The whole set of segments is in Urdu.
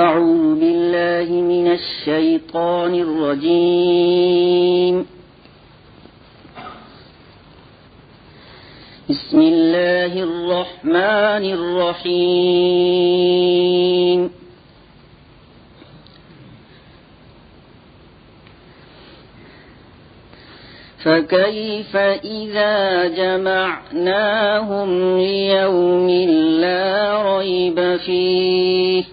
أعوذ بالله من الشيطان الرجيم. بسم الله الرحمن الرحيم. فكيف إذا جمعناهم ليوم لا ريب فيه؟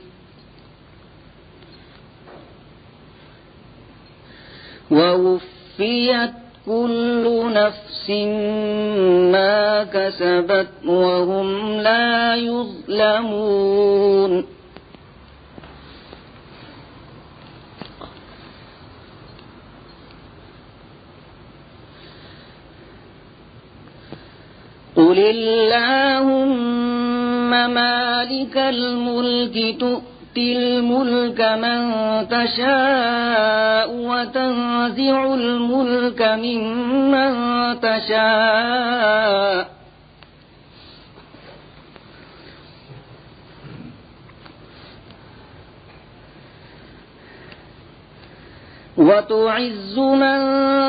ووفيت كل نفس ما كسبت وهم لا يظلمون. قل اللهم مالك الملك تؤتي الملك من تشاء وتنزع الملك ممن تشاء وتعز من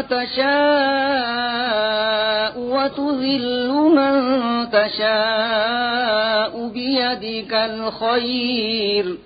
تشاء وتذل من تشاء بيدك الخير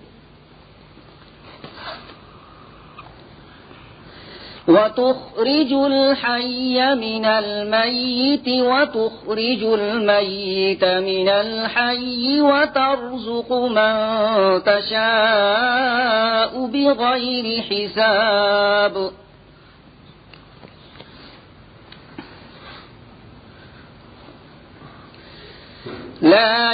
وتخرج الحي من الميت وتخرج الميت من الحي وترزق من تشاء بغير حساب. لا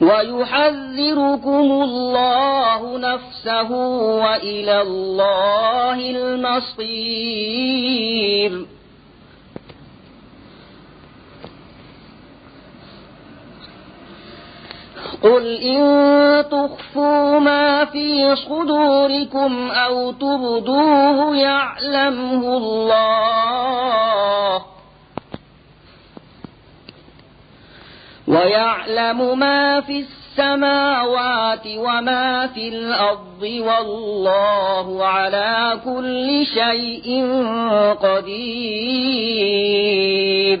ويحذركم الله نفسه وإلى الله المصير قل إن تخفوا ما في صدوركم أو تبدوه يعلمه الله ويعلم ما في السماوات وما في الأرض والله على كل شيء قدير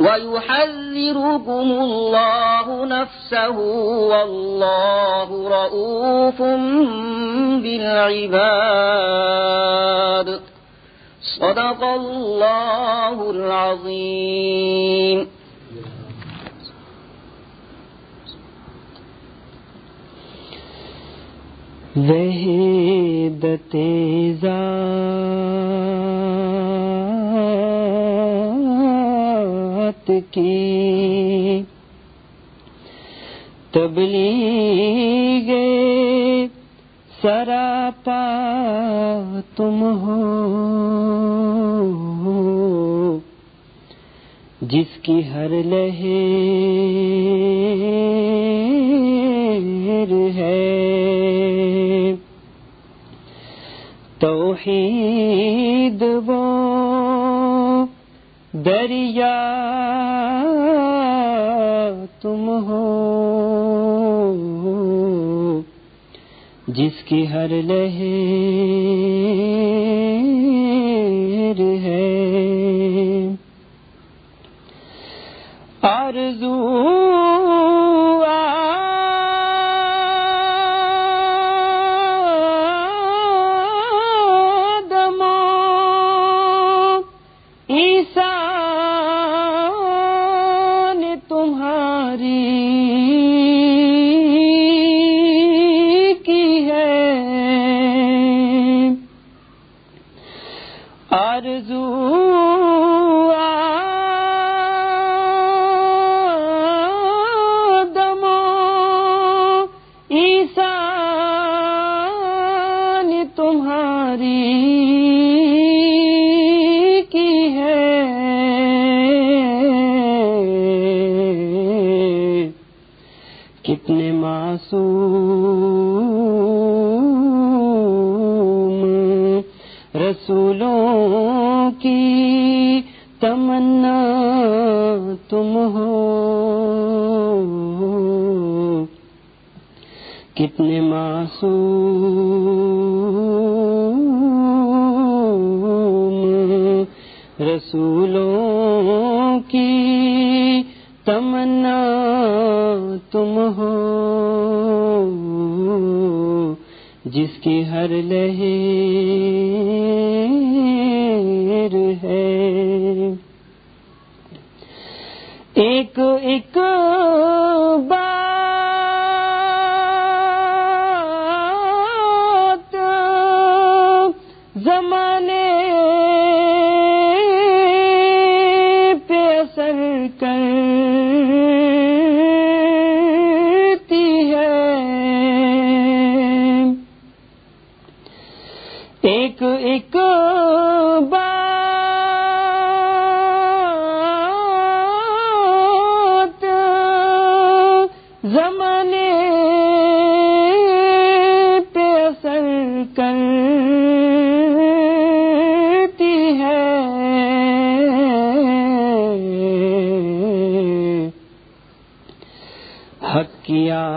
ويحذركم الله نفسه والله رؤوف بالعباد. صدق الله العظيم. وحدت خلقت کی۔ تبلیغ سراپا تم ہو۔ جس کی ہر لہر ہے۔ توحید وہ دریا تم ہو۔ جس کی ہر لہر ہے۔ آرزو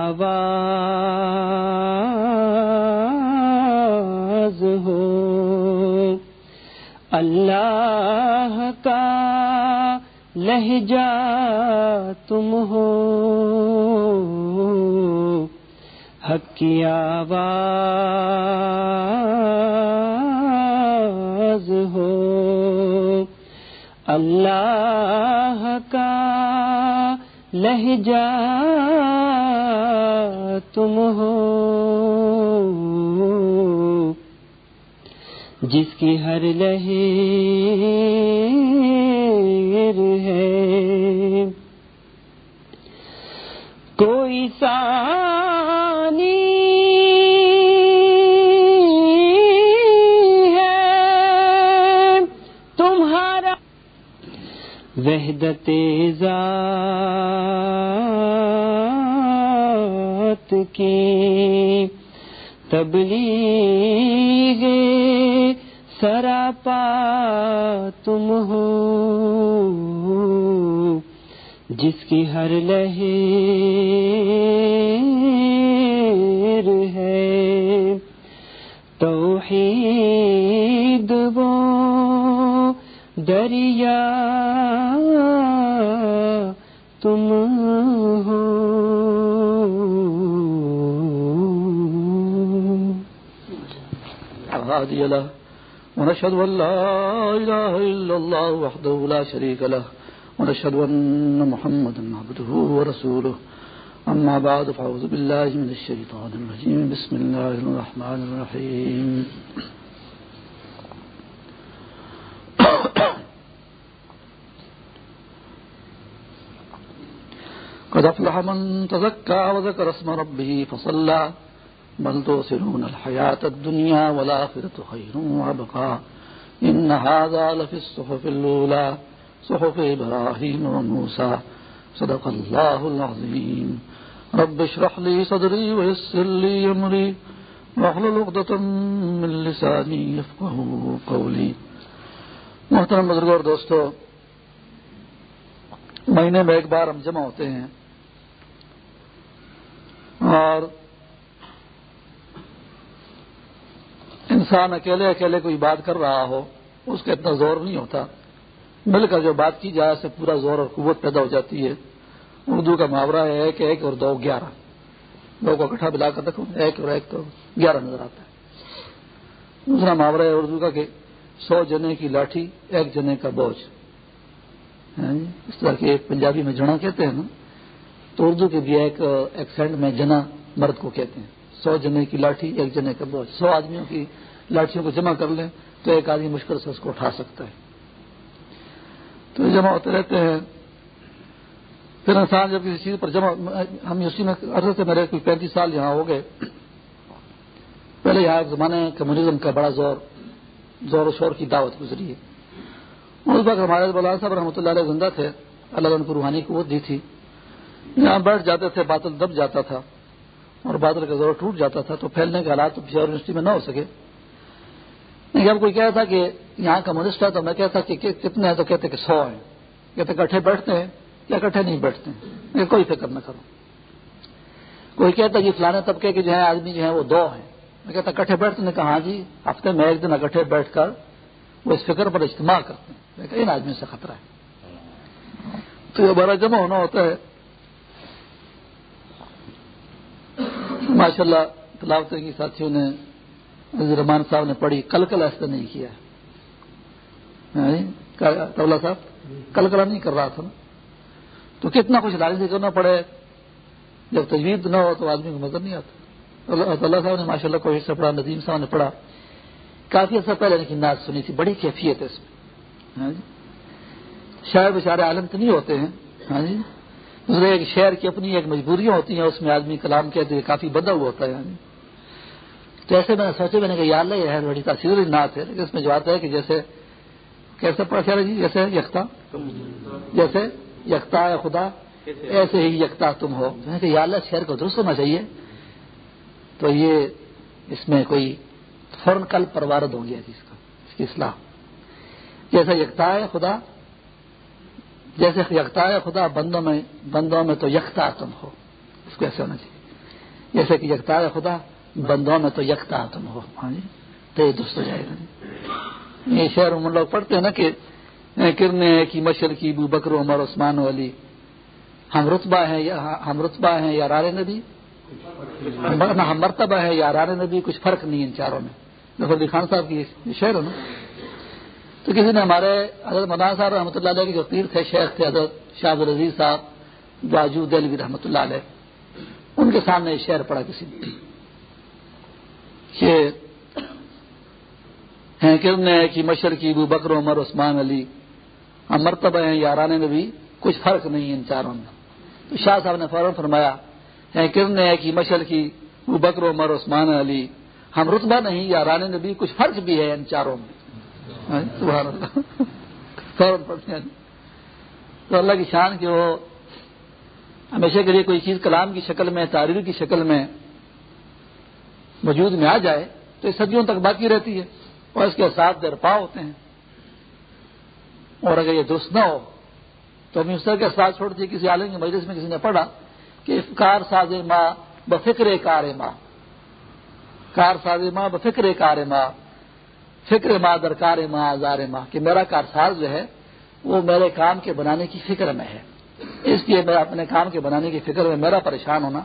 ہوا هادي له، ونشهد أن لا إله إلا الله وحده لا شريك له، ونشهد أن محمدا عبده ورسوله. أما بعد، فأعوذ بالله من الشيطان الرجيم. بسم الله الرحمن الرحيم. قد أفلح من تزكى وذكر اسم ربه فصلى بل توصلون الحياة الدنيا والآخرة خير وأبقى إن هذا لفي الصحف الأولى، صحف إبراهيم وموسى صدق الله العظيم رب اشرح لي صدري ويسر لي أمري محترم بزرگ اور دوستو مہینے میں ایک بار ہم جمع ہوتے ہیں اور انسان اکیلے اکیلے کوئی بات کر رہا ہو، اس کا اتنا زور نہیں ہوتا۔ مل کر جو بات کی جائے، اس سے پورا زور اور قوت پیدا ہو جاتی ہے۔ اردو کا محاورہ ہے ایک ایک اور دو گیارہ۔ دو کو اکٹھا ملا کر رکھو، ایک اور ایک تو گیارہ نظر آتا ہے۔ دوسرا محاورہ ہے اردو کا کہ سو جنے کی لاٹھی، ایک جنے کا بوجھ۔ ہاں جی، اس طرح کے پنجابی میں جنا کہتے ہیں نا۔ تو اردو کے بھی ایک ایکسینٹ میں جنا مرد کو کہتے ہیں۔ سو جنے کی لاٹھی، ایک جنے کا بوجھ۔ سو آدمیوں کی لاٹھیوں کو جمع کر لیں تو ایک آدمی مشکل سے اس کو اٹھا سکتا ہے۔ تو یہ جمع ہوتے رہتے ہیں۔ پھر انسان جب کسی چیز پر جمع، ہم اسی میں عرض سے میرے کوئی پینتیس سال یہاں ہو گئے۔ پہلے یہاں ایک زمانے کمیونزم کا بڑا زور زور و شور کی دعوت گزری ہے۔ اس وقت ہمارے بلال صاحب رحمۃ اللہ علیہ زندہ تھے۔ اللہ ان کو روحانی قوت دی تھی۔ یہاں بیٹھ جاتے تھے بادل دب جاتا تھا اور بادل کا زور ٹوٹ جاتا تھا تو پھیلنے کے حالات یونیورسٹی میں نہ ہو سکے۔ جب کوئی کہتا تھا کہ یہاں کمیونسٹ ہے تو میں کہتا کہ کتنے ہیں تو کہتے کہ سو ہیں۔ کہتے کٹھے بیٹھتے ہیں یا کٹھے نہیں بیٹھتے ہیں۔ کوئی فکر نہ کرو کوئی کہتا کہ فلانے طبقے کے جو ہیں آدمی جو ہیں وہ دو ہیں۔ میں کہتا کٹھے بیٹھتے ہیں کہا ہاں جی ہفتے میں ایک دن اکٹھے بیٹھ کر وہ اس فکر پر اجتماع کرتے ہیں۔ کہ ہاں، ان آدمی سے خطرہ ہے۔ تو یہ بڑا جمع ہونا ہوتا ہے۔ ماشاء اللہ تلاوت کی ساتھیوں نے رحمان صاحب نے پڑھی کل کل ایسا نہیں کیا۔ یعنی ہاں طبلہ صاحب؟ کل کلا نہیں کر رہا تھا نا۔ تو کتنا کچھ لال سے کرنا پڑے۔ جب تجویز نہ ہو تو آدمی کو نظر نہیں آتا۔ اللہ صاحب نے ماشاء اللہ کوشش سے پڑھا، ندیم صاحب نے پڑھا۔ کافی عرصہ پہلے ان کی ناز سنی تھی، بڑی کیفیت ہے اس میں۔ ہاں جی۔ شاعر بیچارے عالم تو نہیں ہوتے ہیں۔ ہاں جی۔ دوسرے، ایک شہر کی اپنی ایک مجبوریاں ہوتی ہیں، اس میں آدمی کلام کہتے ہیں کافی بدا ہوا ہوتا ہے یعنی۔ تو ایسے میں نے سوچے میں نے کہا یار یہ ہے بڑی تاثیر نعت ہے۔ لیکن اس میں جو آتا ہے کہ جیسے کیسے پڑھا جی؟ جیسے یکتا۔ جیسے یکتا ہے خدا، ایسے ہی یکتا تم ہو۔ میں کہ یا اللہ، شہر کو درست ہونا چاہیے۔ تو یہ اس میں کوئی فوراً کل پروارد ہو گیا اس کا، اس کی اصلاح۔ جیسا یکتا ہے خدا، جیسے یکتا ہے خدا، بندوں میں بندوں میں تو یکتا تم ہو۔ اس کو ایسے ہونا چاہیے۔ جیسے کہ یکتا ہے خدا بندوں میں تو یکتا تم ہو۔ ہاں جی؟ تو یہ درست ہو جائے گا۔ یہ شہر میں لوگ پڑھتے ہیں نا کہ کرنے کی مشر کی بو بکر، عمر، عثمان والی ہم رتبہ ہیں یا ہم رتبہ ہیں یا رار نبی؟ ہم مرتبہ ہے یا رار نبی، کچھ فرق نہیں ان چاروں میں۔ ظفر خان صاحب کی شہر ہے نا۔ تو کسی نے ہمارے حضرت مولانا صاحب رحمۃ اللہ علیہ کے جو پیر تھے، شیخ تھے، حضرت شاہ العزیز صاحب باجو دلوی رحمۃ اللہ علیہ، ان کے سامنے شہر پڑا کسی نے۔ کہ کرنے کی مشر کی بو بکر، عمر، عثمان، علی ہم مرتبہ ہیں، یاران میں بھی کچھ فرق نہیں ان چاروں میں۔ تو شاہ صاحب نے فوراً فرمایا کرنے کی مشر کی بو بکر، عمر، عثمان، علی، ہم رتبہ نہیں، یاران نبی کچھ فرق بھی ہے ان چاروں میں۔ ہاں، فوراً پڑھتے ہیں تو اللہ کی شان کہ وہ ہمیشہ کے لیے کوئی چیز کلام کی شکل میں تاریخ کی شکل میں وجود میں آ جائے تو یہ صدیوں تک باقی رہتی ہے اور اس کے ساتھ درپا ہوتے ہیں۔ اور اگر یہ درست نہ ہو، تو ہم اس طرح کے ساتھ چھوڑتے کسی عالم کی مجلس میں کسی نے پڑھا کہ کار ساز ماں بفکر کار ماں۔ کار ساز ماں بفکر کار ماں۔ فکر ماں درکار ماں، آزار ماں۔ کہ میرا کار ساز جو ہے، وہ میرے کام کے بنانے کی فکر میں ہے۔ اس لیے میں اپنے کام کے بنانے کی فکر میں میرا پریشان ہونا،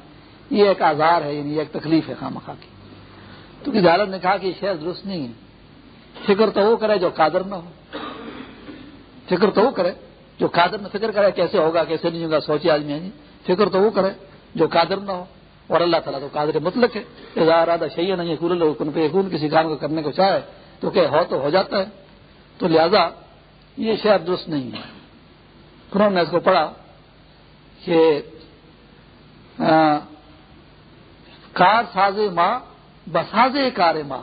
یہ ایک آزار ہے یعنی ایک تکلیف ہے خام خواہ کی۔ تو کسی عالم نے کہا کہ یہ شہر درست نہیں ہے۔ فکر تو وہ کرے جو قادر نہ ہو۔ فکر تو وہ کرے جو قادر نہ فکر کرے کیسے ہوگا، کیسے نہیں ہوگا، سوچے آدمی ہے جی۔ فکر تو وہ کرے جو قادر نہ ہو۔ اور اللہ تعالیٰ تو قادر مطلق ہے۔ ارادہ شہید نہیں کن پہ خون کسی کام کو کرنے کو چاہے تو کہ ہو تو ہو جاتا ہے۔ تو لہذا یہ شہر درست نہیں ہے۔ انہوں نے اس کو پڑھا کہ کار ساز ماں بساز کار ماں۔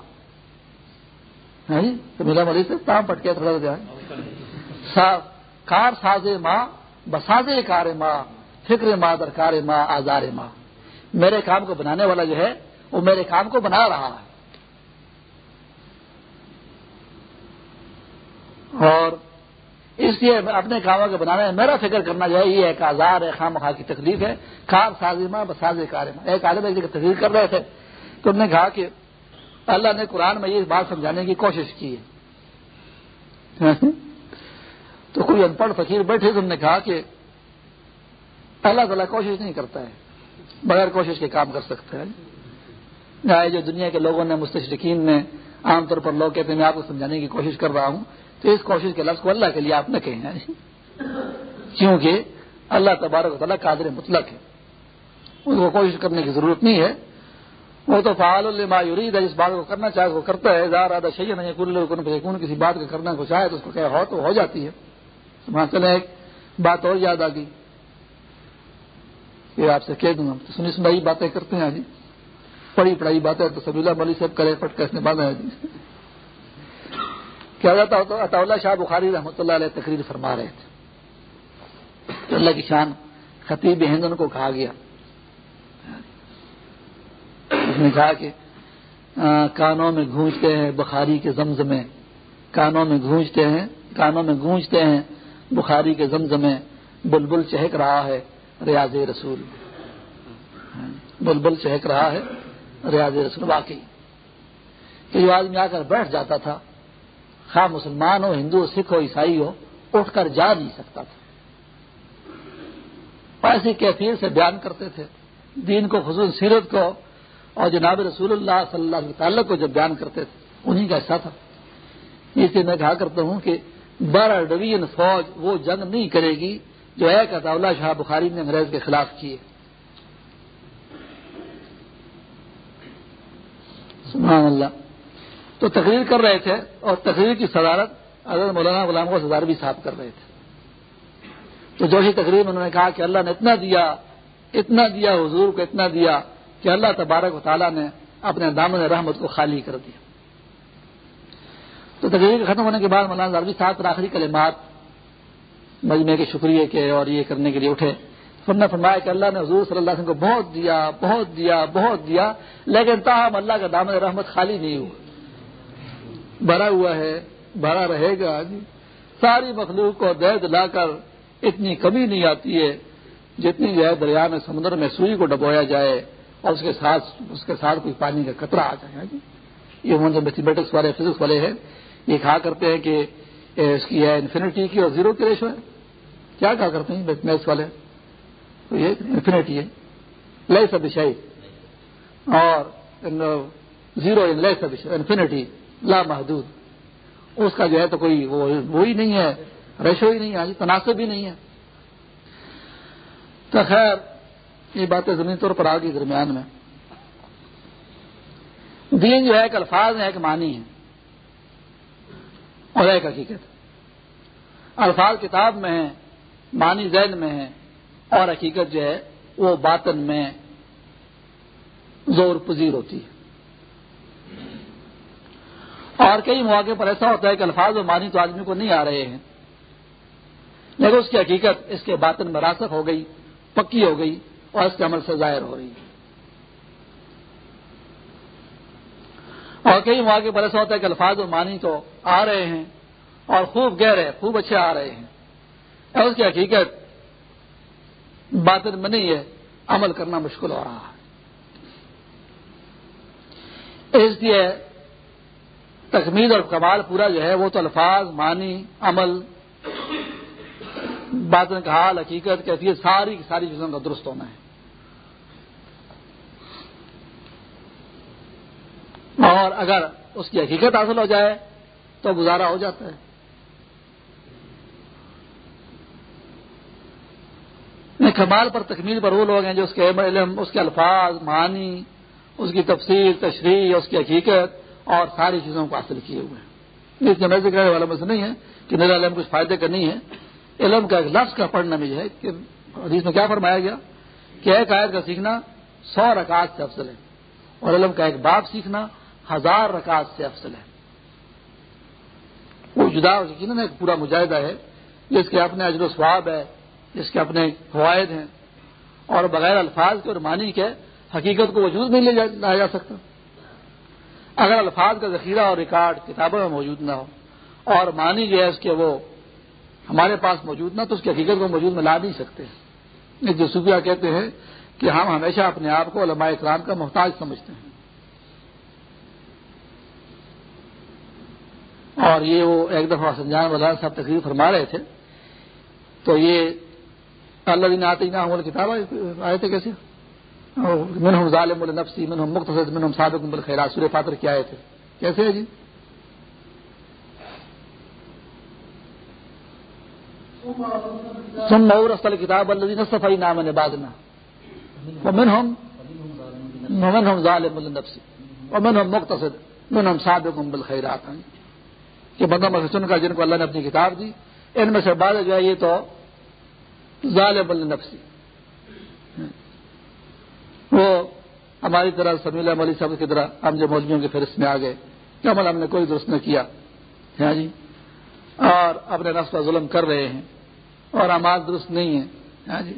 تو میرا مریض سے تام پٹکیا تھوڑا سا۔ کار ساز ماں بساز کار ماں۔ فکر ماں، درکار ماں، آزار ماں۔ میرے کام کو بنانے والا جو ہے، وہ میرے کام کو بنا رہا ہے۔ اور اس لیے اپنے کاموں کے بنانے میں میرا فکر کرنا جو ہے، یہ ایک آزار ہے خام خواہ کی تکلیف ہے۔ کار سازیمہ بساز کارما ایک عالم ایک جگہ تقریر کر رہے تھے۔ تو انہوں نے کہا کہ اللہ نے قرآن میں یہ بات سمجھانے کی کوشش کی ہے۔ تو کوئی ان پڑھ فقیر بیٹھے تو انہوں نے کہا کہ اللہ تعالیٰ کوشش نہیں کرتا ہے، بغیر کوشش کے کام کر سکتا ہے۔ جو دنیا کے لوگوں نے، مستشرقین نے، عام طور پر لوگ کہتے ہیں، میں آپ کو سمجھانے کی کوشش کر رہا ہوں۔ تو اس کوشش کے لفظ کو اللہ کے لیے آپ نہ کہیں۔ کیونکہ اللہ تبارک و تعالیٰ قادر مطلق ہے۔ اس کو کوشش کرنے کی ضرورت نہیں ہے۔ وہ تو فعال الما یورید ہے جس بات کو کرنا چاہے وہ کرتا ہے زار آدھا شہید نہیں کل کسی بات کو کرنا کو چاہے تو اس کو کہ ہو تو ہو جاتی ہے۔ وہاں چلے ایک بات اور یاد آ گئی۔ یہ آپ سے کہہ دوں گا۔ تو سنی سنائی باتیں کرتے ہیں جی پڑھی پڑھائی باتیں تو سبھی اللہ ملی صاحب کرے پٹ کیسے باندھا ہے جی کیا جاتا اطا اللہ شاہ بخاری رحمۃ اللہ علیہ تقریر فرما رہے تھے۔ اللہ کی شان خطیب ہند ان کو کہا گیا۔ اس نے کہا کہ کانوں میں گونجتے ہیں بخاری کے زمزمے۔ کانوں میں گونجتے ہیں، کانوں میں گونجتے ہیں بخاری کے زمزمے۔ بلبل چہک رہا ہے ریاض رسول۔ بلبل چہک رہا ہے ریاض رسول، واقعی۔ کہ جو آدمی آ کر بیٹھ جاتا تھا۔ خواہ مسلمان ہو، ہندو سکھ ہو، عیسائی ہو، اٹھ کر جا نہیں سکتا تھا۔ ایسی کیفیت سے بیان کرتے تھے۔ دین کو خصوص سیرت کو اور جناب رسول اللہ صلی اللہ علیہ تعلق کو جب بیان کرتے تھے انہیں کا حصہ تھا۔ اس لیے میں کہا کرتا ہوں کہ بارہ ڈویژن فوج وہ جنگ نہیں کرے گی جو ایک اللہ شاہ بخاری نے انگریز کے خلاف کیے۔ سبحان اللہ۔ تو تقریر کر رہے تھے اور تقریر کی صدارت حضرت مولانا غلام کو سزار بھی صاف کر رہے تھے۔ تو جو ہی تقریر انہوں نے کہا کہ اللہ نے اتنا دیا اتنا دیا، حضور کو اتنا دیا کہ اللہ تبارک و تعالیٰ نے اپنے دامن رحمت کو خالی کر دیا۔ تو تقریر ختم ہونے کے بعد مولانا زاروی صاحب پر آخری کلمات مجمے کے شکریہ کے اور یہ کرنے کے لیے اٹھے۔ سب نے فرمایا کہ اللہ نے حضور صلی اللہ علیہ وسلم کو بہت دیا بہت دیا بہت دیا، لیکن تاہم اللہ کا دامن رحمت خالی نہیں ہوا۔ بھرا ہوا ہے، بھرا رہے گا۔ جی ساری مخلوق کو دہ دلا کر اتنی کمی نہیں آتی ہے جتنی جو ہے دریا میں سمندر میں سوئی کو ڈبویا جائے۔ اور اس کے ساتھ اس کے ساتھ کوئی پانی کا قطرہ آ جائے ہاں جی؟ یہ عموماً جو میتھمیٹکس والے فزکس والے ہیں، یہ کہا کرتے ہیں کہ اس کی ہے انفینٹی کی اور زیرو کی ریشو ہے۔ کیا کہا کرتے ہیں میتھس والے؟ تو یہ انفینٹی ہے۔ لیے سب شاہی اور زیرو ان لیے سب انفینٹی لا محدود۔ اس کا جو ہے تو کوئی وہ وہی نہیں ہے ریشو ہی نہیں ہے ہاں جی، تناسب ہی نہیں ہے۔ تو خیر یہ باتیں زمین طور پر آ گئی درمیان میں۔ دین جو ہے ایک الفاظ ہے ایک معنی ہے اور ایک حقیقت۔ الفاظ کتاب میں ہے معنی ذہن میں ہے اور حقیقت جو ہے، وہ باطن میں زور پذیر ہوتی ہے۔ اور کئی مواقع پر ایسا ہوتا ہے کہ الفاظ و معنی تو آدمی کو نہیں آ رہے ہیں، لیکن اس کی حقیقت، اس کے باطن میں راسک ہو گئی، پکی ہو گئی اور اس کے عمل سے ظاہر ہو رہی ہے۔ اور کئی مواقع پر ایسا ہوتا ہے کہ الفاظ و معنی تو آ رہے ہیں اور خوب گہرے خوب اچھے آ رہے ہیں۔ اور اس کی حقیقت باطن میں نہیں ہے، عمل کرنا مشکل ہو رہا ہے۔ اس لیے تکمیل اور کمال پورا جو ہے وہ تو الفاظ، معنی، عمل، باطن کا حال، حقیقت، کیفیت، ساری کی ساری چیزوں کا درست ہونا ہے۔ اور اگر اس کی حقیقت حاصل ہو جائے تو گزارا ہو جاتا ہے۔ کمال پر تکمیل پر وہ لوگ ہیں جو اس کے علم، اس کے الفاظ، معنی، اس کی تفصیل تشریح، اس کی حقیقت اور ساری چیزوں کو حاصل کیے ہوئے ہیں۔ اس کے میں کہنے والا میں سے نہیں ہے کہ میرا علم کچھ فائدے کا نہیں ہے۔ علم کا ایک لفظ کا پڑھنا بھی ہے کہ حدیث میں کیا فرمایا گیا؟ کہ ایک آیت کا سیکھنا سو رکعت سے افضل ہے اور علم کا ایک باپ سیکھنا ہزار رکعت سے افضل ہے۔ وہ جدا یقیناً ایک پورا مجاہدہ ہے، جس کے اپنے اجر و سواب ہے، جس کے اپنے فوائد ہیں۔ اور بغیر الفاظ کے اور معنی کے حقیقت کو وجود نہیں لے لایا جا سکتا۔ اگر الفاظ کا ذخیرہ اور ریکارڈ کتابوں میں موجود نہ ہو، اور مانی گیا اس کے وہ ہمارے پاس موجود نہ تو اس کی حقیقت کو موجود میں لا نہیں سکتے۔ جو صوفیہ کہتے ہیں کہ ہم ہمیشہ اپنے آپ کو علماء اکرام کا محتاج سمجھتے ہیں۔ اور یہ وہ ایک دفعہ سنجان وزار صاحب تقریر فرما رہے تھے، تو یہ اللہ جی دن آتے نہ کتاب آئے تھے کیسے؟ جی؟ من ہم ظالم النفسی من ہم مختصر من ہم صادق بل خیرات سورے پاتر کیا آئے تھے کیسے ہے جی؟ سن نور اصل کتاب اللہ دین صفائی نام نے بادنا ومن ہم ومن ہم ظالم النفسی ومن ہم مختصر من ہم صادق بل خیرات کہ بندہ محسن کا جن کو اللہ نے اپنی کتاب دی، ان میں سے بعد جو ہے یہ تو ظالم النفسی وہ ہماری طرح سمیل علی صاحب کی طرح ہم جو مولویوں کے فہرست میں آ گئے، کہ عمل ہم نے کوئی درست نہ کیا۔ ہاں جی؟ اور اپنے نفس پر ظلم کر رہے ہیں اور آماد درست نہیں ہے ہاں جی؟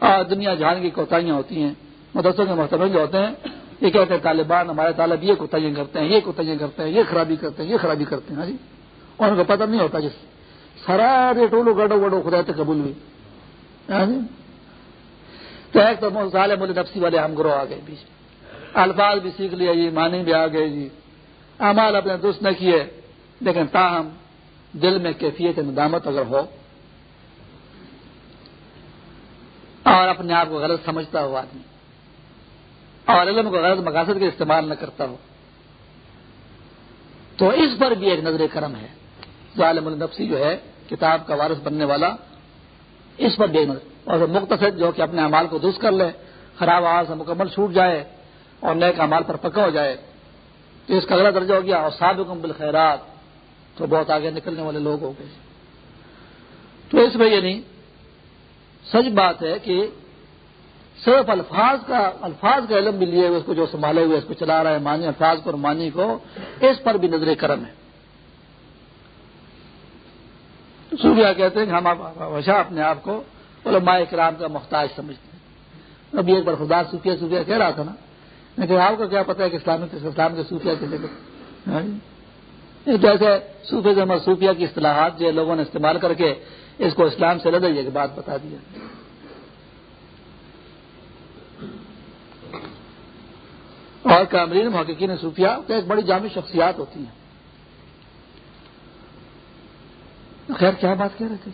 اور دنیا جہان کی کوتاہیاں ہوتی ہیں، مدرسوں کے محتمل جو ہوتے ہیں یہ کہتے ہیں طالبان ہمارے طالب یہ کوتاہیاں کرتے ہیں، یہ کوتاہیاں کرتے ہیں، یہ خرابی کرتے ہیں، یہ خرابی کرتے ہیں ہاں جی؟ اور ان کو پتہ نہیں ہوتا جس سارے ٹولو گڈو گڈو خدا تھے قبول ہوئی ہاں جی؟ تو ایک تو ظالم نفسی والے ہم گروہ آ گئے بیچ الفاظ بھی سیکھ لیا جی معنی بھی آ گئے جی۔ امال اپنے درست نہ کیے، لیکن تاہم دل میں کیفیت ندامت اگر ہو، اور اپنے آپ کو غلط سمجھتا ہو آدمی۔ اور علم کو غلط مقاصد کے استعمال نہ کرتا ہو تو اس پر بھی ایک نظر کرم ہے۔ ظالم النفسی جو ہے، کتاب کا وارث بننے والا، اس پر بے نظر اور مختصر جو کہ اپنے امال کو درست کر لے، خراب آواز سے مکمل چھوٹ جائے، اور نئے کا پر پکا ہو جائے، تو اس کا اگلا درجہ ہو گیا اور ساد بالخیرات۔ تو بہت آگے نکلنے والے لوگ ہو گئے۔ تو اس میں یہ نہیں سچ بات ہے کہ صرف الفاظ کا الفاظ کا علم بھی لیے ہوئے، اس کو جو سنبھالے ہوئے، اس کو چلا رہا ہے مانی الفاظ کو اور مانی کو، اس پر بھی نظر کرم ہے۔ سوریا کہتے ہیں کہ ہم ہمیشہ اپنے آپ کو علماء کرام کا محتاج سمجھتے ہیں۔ ابھی ایک بار خدا صوفیہ صوفیہ کہہ رہا تھا نا لیکن آپ کو کیا پتا ہے کہ اسلامک اسلام کے صوفیہ کیسے ہاں جی۔ جیسے صوفیزم اور صوفیہ کی اصطلاحات جو لوگوں نے استعمال کر کے اس کو اسلام سے لڑے کی بات بتا دیا اور کامرین محققین صوفیہ تو ایک بڑی جامع شخصیات ہوتی ہیں۔ خیر کیا بات کہہ رہے تھے؟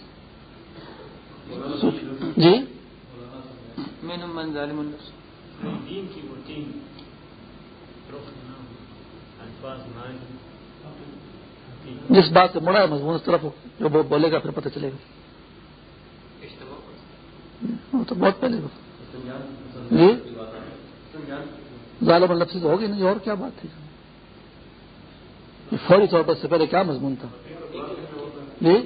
جی؟ جس بات سے مڑا ہے مضمون اس طرف جو وہ بولے گا پھر پتہ چلے گا۔ تو بہت پہلے جی؟ ظالم الفسی تو ہوگی نہیں، اور کیا بات تھی؟ فوری طور پر سے پہلے کیا مضمون تھا؟ جی؟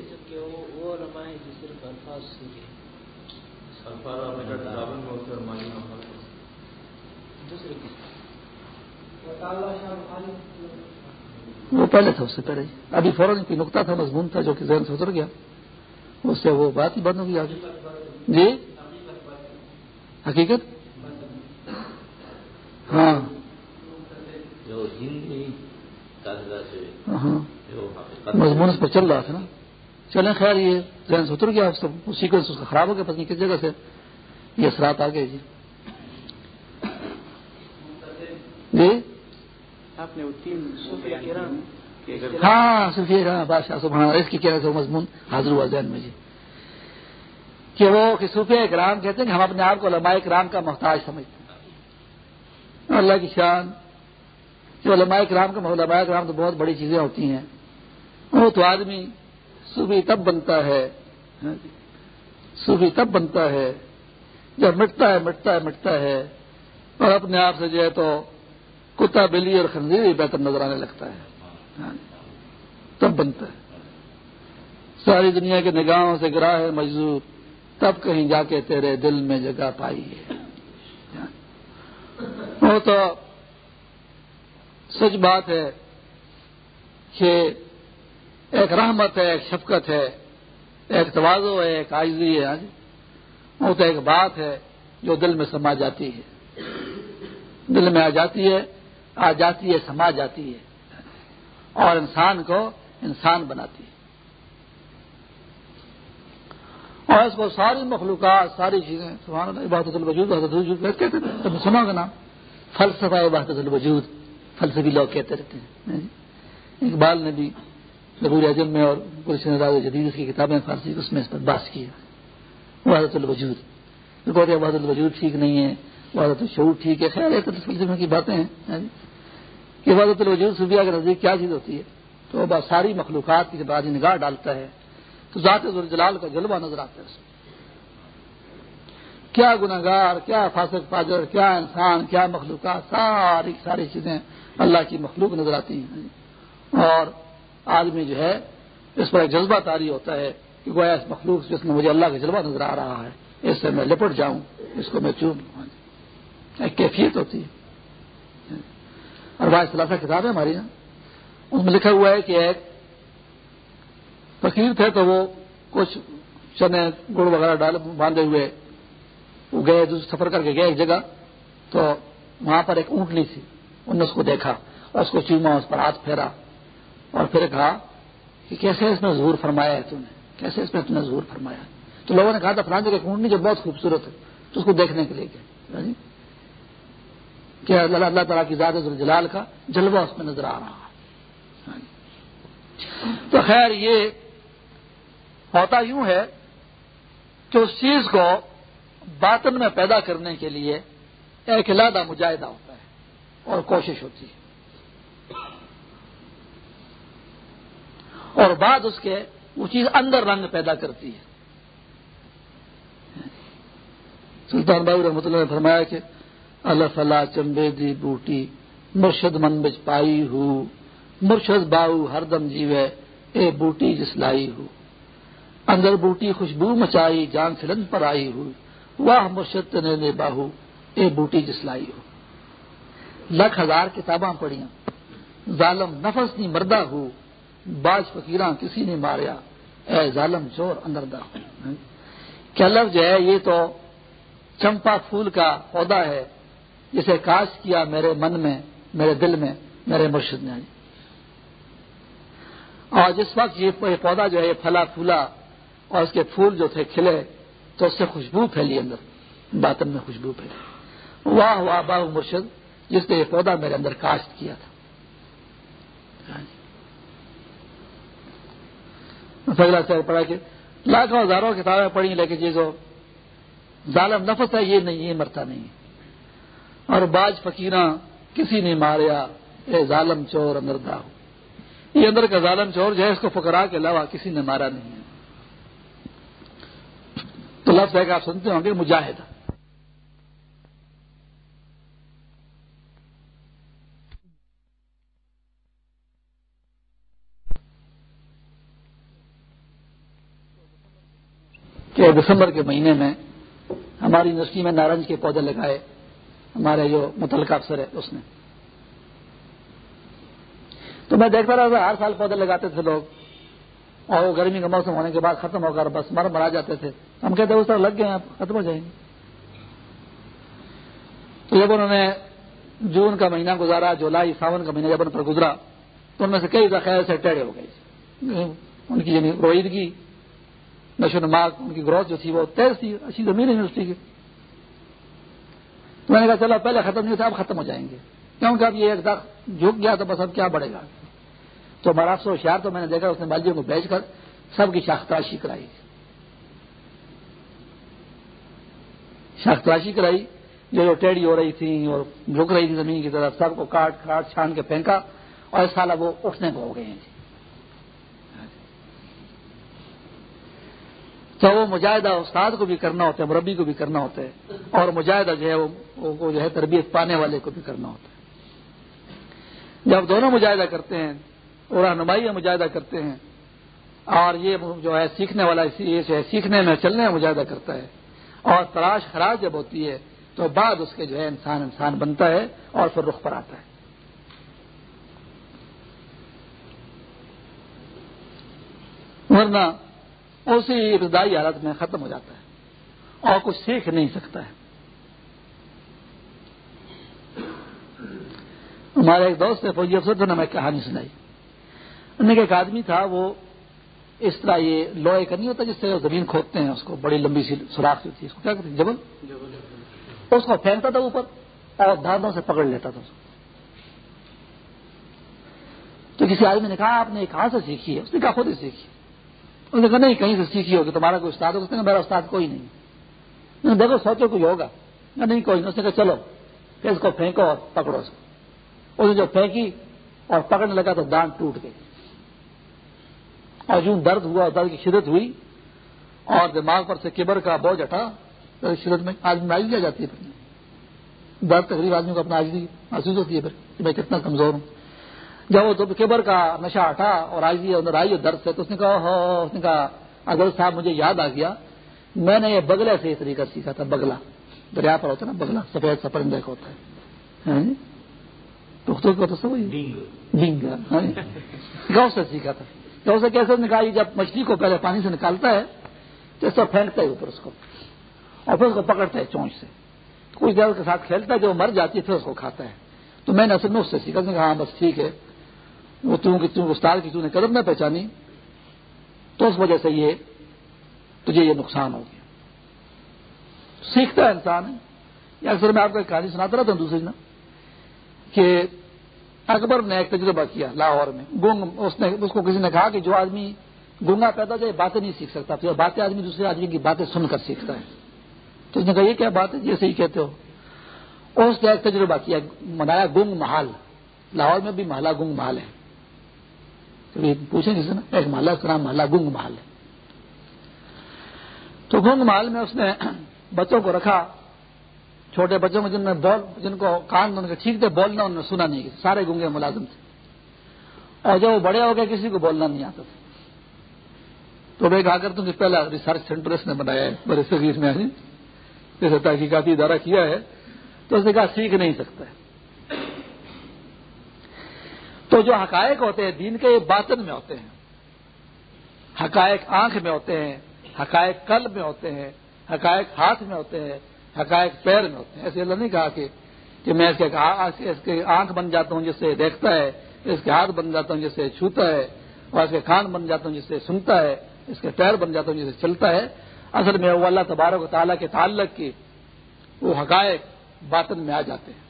وہ پہلے تھا، اس سے پہلے ابھی فوراً کوئی نقطہ تھا، مضمون تھا جو کہ ذہن سے اتر گیا۔ اس سے وہ بات ہی بند ہوگی آگے۔ جی؟ حقیقت؟ ہاں۔ ہاں۔ مضمون اس پر چل رہا تھا نا۔ چلیں خیر یہ ذہن سے اتر گیا سیکوینس اس کا خراب ہو گیا پتہ نہیں کس جگہ سے۔ یہ اثرات آ گئے جی۔ جی؟ ہاں صوفیہ بادشاہ سبحان اس کی کہنے سے مضمون حاضر ہوا ذہن میں جی۔ کہ وہ کہ صوفیہ کرام کہتے ہیں کہ ہم اپنے آپ کو علماء کرام کا محتاج سمجھتے ہیں۔ اللہ کی شان۔ کہ علماء کرام کا علماء کرام تو بہت بڑی چیزیں ہوتی ہیں۔ وہ تو آدمی صوفی تب بنتا ہے۔ ہاں جی۔ صوفی تب بنتا ہے۔ جب مٹتا ہے مٹتا ہے مٹتا ہے۔ اور اپنے آپ سے جو ہے تو کتا، بلی اور خنزیر بہتر نظر آنے لگتا ہے۔ ہاں جی۔ تب بنتا ہے۔ ساری دنیا کے نگاہوں سے گرا ہے مجذور۔ تب کہیں جا کے تیرے دل میں جگہ پائی ہے۔ وہ تو سچ بات ہے کہ ایک رحمت ہے، ایک شفقت ہے، ایک توازو ہے، ایک آئزی ہے ہاں جی؟ وہ تو ایک بات ہے جو دل میں سما جاتی ہے۔ دل میں آ جاتی ہے، آ جاتی ہے، سما جاتی ہے۔ اور انسان کو انسان بناتی ہے۔ اور اس کو ساری مخلوقات، ساری چیزیں، سبحان اللہ، عبادت الوجود الوجود کہتے تھے تم سنا گا نام۔ فلسفہ عبادت الوجود فلسفی لوگ کہتے رہتے ہیں۔ ہاں جی؟ اقبال نے بھی ضرور اعظم میں اور جدید کی کتابیں فارسی اس میں اس پر باس کی وحدت الوجود۔ کہتے ہیں وحدت الوجود ٹھیک نہیں ہے، وحدت الشعور ٹھیک ہے۔ خیر ہے فلسفے کی باتیں ہیں۔ ہاں جی؟ کہ وحدت الوجود صوفیہ کے نزدیک کیا چیز ہوتی ہے، تو ساری مخلوقات کی جب آدمی نگاہ ڈالتا ہے۔ تو ذات جلال کا جلوہ نظر آتا ہے اس میں کیا گناگار کیا فاسق پاجر کیا انسان، کیا مخلوقات، ساری ساری چیزیں اللہ کی مخلوق نظر آتی ہیں اور آدمی جو ہے، اس پر ایک جذبہ تاری ہوتا ہے کہ گویا اس مخلوق جس میں مجھے اللہ کا جذبہ نظر آ رہا ہے، اس سے میں لپٹ جاؤں، اس کو میں چوم ہاں جی۔ ایک کیفیت ہوتی ہے۔ اور بھائی سلاسہ کتاب ہے ہماری یہاں۔ اس میں لکھا ہوا ہے کہ ایک فقیر تھے تو وہ کچھ چنے، گڑ وغیرہ ڈال باندھے ہوئے وہ گئے سفر کر کے گئے ایک جگہ، تو وہاں پر ایک اونٹنی تھی، انہوں نے اس کو دیکھا اور اس کو چوما، اس پر ہاتھ پھیرا اور پھر کہا کہ کیسے اس میں ظہور فرمایا ہے تم نے؟ کیسے اس میں تم نے ظہور فرمایا؟ تو لوگوں نے کہا تھا فلان جگہ اونٹنی جو بہت خوبصورت ہے، تو اس کو دیکھنے کے لیے گئے۔ کہ اللہ اللہ تعالیٰ کی زیادہ جلال کا جلوہ اس میں نظر آ رہا ہے۔ تو خیر، یہ ہوتا یوں ہے کہ اس چیز کو باطن میں پیدا کرنے کے لیے ایک علیحدہ مجاہدہ ہوتا ہے اور کوشش ہوتی ہے۔ اور بعد اس کے وہ چیز اندر رنگ پیدا کرتی ہے۔ سلطان بابو رحمۃ اللہ نے فرمایا کہ اللہ فلاح چمبے دی بوٹی، مرشد من بچ پائی ہو، مرشد باؤ ہر دم جیوے، اے بوٹی جس لائی ہو۔ اندر بوٹی خوشبو مچائی، جان سلن پر آئی ہو۔ واہ مرشد نے باہو، اے بوٹی جس لائی ہو۔ لکھ ہزار کتاباں پڑھیاں۔ ظالم نفس نی مردہ ہو۔ باج فقیراں کسی نے ماریا۔ اے ظالم چور اندر دا۔ کیا لفظ جو ہے یہ تو چمپا پھول کا پودا ہے، جسے کاش کیا میرے من میں، میرے دل میں، میرے مرشد نے۔ اور جس وقت یہ پودا جو ہے پھلا پھولا اور اس کے پھول جو تھے کھلے۔ تو اس سے خوشبو پھیلی اندر، باطن میں خوشبو پھیلی۔ واہ واہ، باہ مرشد، جس نے یہ پودا میرے اندر کاشت کیا تھا۔ ہاں جی۔ فضلہ سے پڑھا کہ لاکھوں ہزاروں کتابیں پڑھی، لیکن یہ جو ظالم نفس ہے، یہ نہیں، یہ مرتا نہیں۔ اور باج فقیراں کسی نے ماریا، اے ظالم چور اندر دا ہو یہ اندر کا ظالم چور جو ہے، اس کو فکرا کے علاوہ کسی نے مارا نہیں۔ ہے تو لفظ ہے کہ آپ سنتے ہوں گے مجاہد کہ دسمبر کے مہینے میں ہماری یونیورسٹی میں نارنج کے پودے لگائے، ہمارے جو متعلقہ افسر ہے اس نے۔ تو میں دیکھتا رہا تھا، ہر سال پودے لگاتے تھے لوگ، اور وہ گرمی کا موسم ہونے کے بعد ختم ہو کر بس مر مرا جاتے تھے۔ ہم کہتے ہیں اس طرح لگ گئے ہیں ختم ہو جائیں گے۔ تو جب انہوں نے جون کا مہینہ گزارا، جولائی، ساون کا مہینہ جب ان پر گزرا، تو ان میں سے کئی ذخیر سے ٹیڑے ہو گئے۔ ان کی یعنی رویدگی نشو نما ان کی گروتھ جو تھی وہ تیز تھی، اچھی زمین یونیورسٹی کی۔ تو میں نے کہا، چلو، پہلے ختم نہیں تھا اب ختم ہو جائیں گے۔ کیونکہ اب یہ ایک دخ جھک گیا، تو بس اب کیا بڑھے گا۔ تو ہمارا سو ہوشیار تو میں نے دیکھا، اس نے بالیوں کو بیچ کر سب کی شاخ تراشی کرائی۔ شاخ کرائی، جو ٹیڑھی ہو رہی تھی اور جھک رہی تھی زمین کی طرف، سب کو کاٹ کاٹ چھان کے پھینکا اور اس سال اب وہ اٹھنے کو ہو گئے ہیں جی۔ تو وہ مجاہدہ استاد کو بھی کرنا ہوتا ہے، مربی کو بھی کرنا ہوتا ہے اور مجاہدہ جو ہے وہ جو ہے تربیت پانے والے کو بھی کرنا ہوتا ہے۔ جب دونوں مجاہدہ کرتے ہیں، اور رہنمائی مجاہدہ کرتے ہیں، اور یہ جو ہے سیکھنے والا یہ جو ہے سیکھنے میں، چلنے میں مجاہدہ کرتا ہے اور تلاش خراج جب ہوتی ہے تو بعد اس کے جو ہے انسان انسان بنتا ہے اور پھر رخ پر آتا ہے۔ ورنہ اسی ابتدائی حالت میں ختم ہو جاتا ہے اور کچھ سیکھ نہیں سکتا ہے۔ ہمارا ایک دوست ہے فوجی افسر تھا نے میں کہانی سنائی۔ انہوں ایک آدمی تھا، وہ اس طرح یہ لوہے کا نہیں ہوتا جس سے زمین کھودتے ہیں، اس کو بڑی لمبی سی سوراخ ہوتی ہے، اس کو کیا کہتے ہیں؟ جبل؟ اس کو پھینکتا تھا اوپر اور دھاردوں سے پکڑ لیتا تھا اس کو۔ تو کسی آدمی نے کہا، آپ نے کہاں سے سیکھی ہے؟ اس نے کہا، خود ہی سیکھی۔ اس نے کہا، نہیں، کہیں سے سیکھی ہوگی، تمہارا کوئی استاد ہوگا؟ میرا استاد کوئی نہیں۔ دیکھو، سوچو کوئی ہوگا۔ نہیں، کوئی نہیں۔ اس نے کہا، چلو، پھر اس کو پھینکو اور پکڑو اس کو۔ اس نے جو پھینکی اور پکڑنے لگا تو دانت ٹوٹ گئی اور جو درد ہوا درد کی شدت ہوئی اور دماغ پر سے کبر کا بوجھ ہٹا تو شدت میں آدمی آج لیا جاتی ہے درد تقریب آدمی کو اپنا آج محسوس ہوتی ہے پھر کہ میں کتنا کمزور ہوں۔ جب وہ کیبر کا نشہ ہٹا اور آئی اندر آئی جو درد سے تو اس نے کہا ہو اس نے کہا اگر صاحب مجھے یاد آ گیا میں نے یہ بگلے سے یہ طریقہ سیکھا تھا بگلا۔ دریا پر ہوتا ہے نا بگلا سفید سا پرندے کا ہوتا ہے۔ ہاں جی؟ ہاں جی؟ گاؤں سے سیکھا تھا۔ گاؤں سے کیسے نکالی جب مچھلی کو پہلے پانی سے نکالتا ہے، تو اس پھینکتا ہے اوپر اس کو، اور پھر اس کو پکڑتا ہے چونچ سے۔ کچھ دیر کے ساتھ کھیلتا ہے جو مر جاتی ہے، پھر اس کو کھاتا ہے۔ تو میں نے اصل میں اس سے سیکھا کہا ہاں بس ٹھیک ہے۔ وہ تم کی تم استاد کی تم نے قدم نہ پہچانی۔ تو اس وجہ سے یہ تجھے یہ نقصان ہو گیا۔ سیکھتا ہے انسان۔ یا اکثر میں آپ کو ایک کہانی سناتا رہتا ہوں دوسری نا کہ اکبر نے ایک تجربہ کیا لاہور میں۔ گنگ اس نے اس کو کسی نے کہا کہ جو آدمی گنگا پیدا جائے باتیں نہیں سیکھ سکتا۔ پھر باتیں آدمی دوسرے آدمی کی باتیں سن کر سیکھتا ہے۔ تو اس نے کہا، یہ کیا بات ہے؟ جیسے ہی کہتے ہو۔ اس نے ایک تجربہ کیا، منایا گنگ محال لاہور میں بھی محلہ گنگ محل ہے۔ پوچھیں کسی نا ایک محلہ کا نام محلہ گنگ محل ہے۔ تو گنگ محل میں اس نے بچوں کو رکھا۔ چھوٹے بچوں میں جن میں بول جن کو کان ان کے ٹھیک تھے، بولنا انہوں نے سنا نہیں، سارے گنگے ملازم تھے۔ اور جب وہ بڑے ہو گئے، کسی کو بولنا نہیں آتا تھا۔ تو میں کہا کرتا ہوں کہ پہلا ریسرچ سینٹر اس نے بنایا ہے، بڑے سگیز میں جیسے تحقیقاتی ادارہ کیا ہے، تو اس نے کہا سیکھ نہیں سکتا ہے۔ تو جو حقائق ہوتے ہیں، دین کے باطن میں ہوتے ہیں۔ حقائق آنکھ میں ہوتے ہیں، حقائق قلب میں ہوتے ہیں، حقائق ہاتھ میں ہوتے ہیں۔ حقائق پیر میں ہوتے ہیں۔ ایسے اللہ نہیں کہا کہ کہ میں اس کے اس کے آنکھ بن جاتا ہوں جس سے دیکھتا ہے، اس کے ہاتھ بن جاتا ہوں جس سے چھوتا ہے، اور اس کے کان بن جاتا ہوں جس سے سنتا ہے، اس کے پیر بن جاتا ہوں جس سے چلتا ہے۔ اصل میں وہ اللہ تبارک و تعالیٰ کے تعلق کی وہ حقائق باطن میں آ جاتے ہیں۔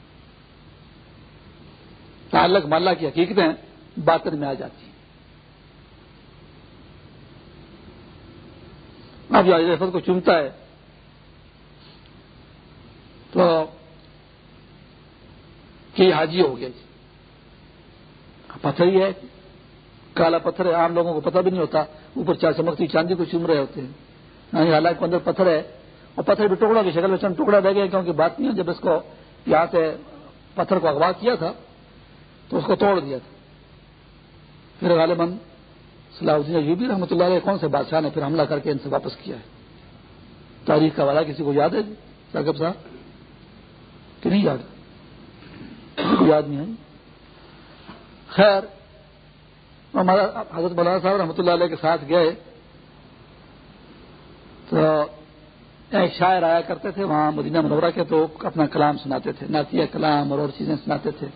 تعلق مالا کی حقیقتیں باطن میں آ جاتی ہیں۔ اب یہ رفت کو چنتا ہے کہ حاجی ہو گیا جی۔ پتھر ہی ہے، کالا پتھر ہے، عام لوگوں کو پتہ بھی نہیں ہوتا۔ اوپر چار چمکتی چاندی کو چوم رہے ہوتے ہیں۔ یعنی حالانکہ اندر پتھر ہے۔ اور پتھر بھی ٹکڑا کی شکل میں چند ٹکڑا رہ گیا کیونکہ بات نہیں ہے، جب اس کو یہاں سے پتھر کو اغوا کیا تھا، تو اس کو توڑ دیا تھا۔ پھر غالباً صلاح الدین بھی رحمۃ اللہ علیہ، کون سے بادشاہ نے پھر حملہ کر کے ان سے واپس کیا ہے؟ تاریخ کا والا کسی کو یاد ہے جی، راگب صاحب؟ کہ نہیں یاد کو یاد نہیں ہے خیر، ہمارا حضرت مولانا صاحب رحمۃ اللہ علیہ کے ساتھ گئے۔ تو ایک شاعر آیا کرتے تھے وہاں مدینہ منورہ کے، تو اپنا کلام سناتے تھے، نعتیہ کلام اور اور چیزیں سناتے تھے۔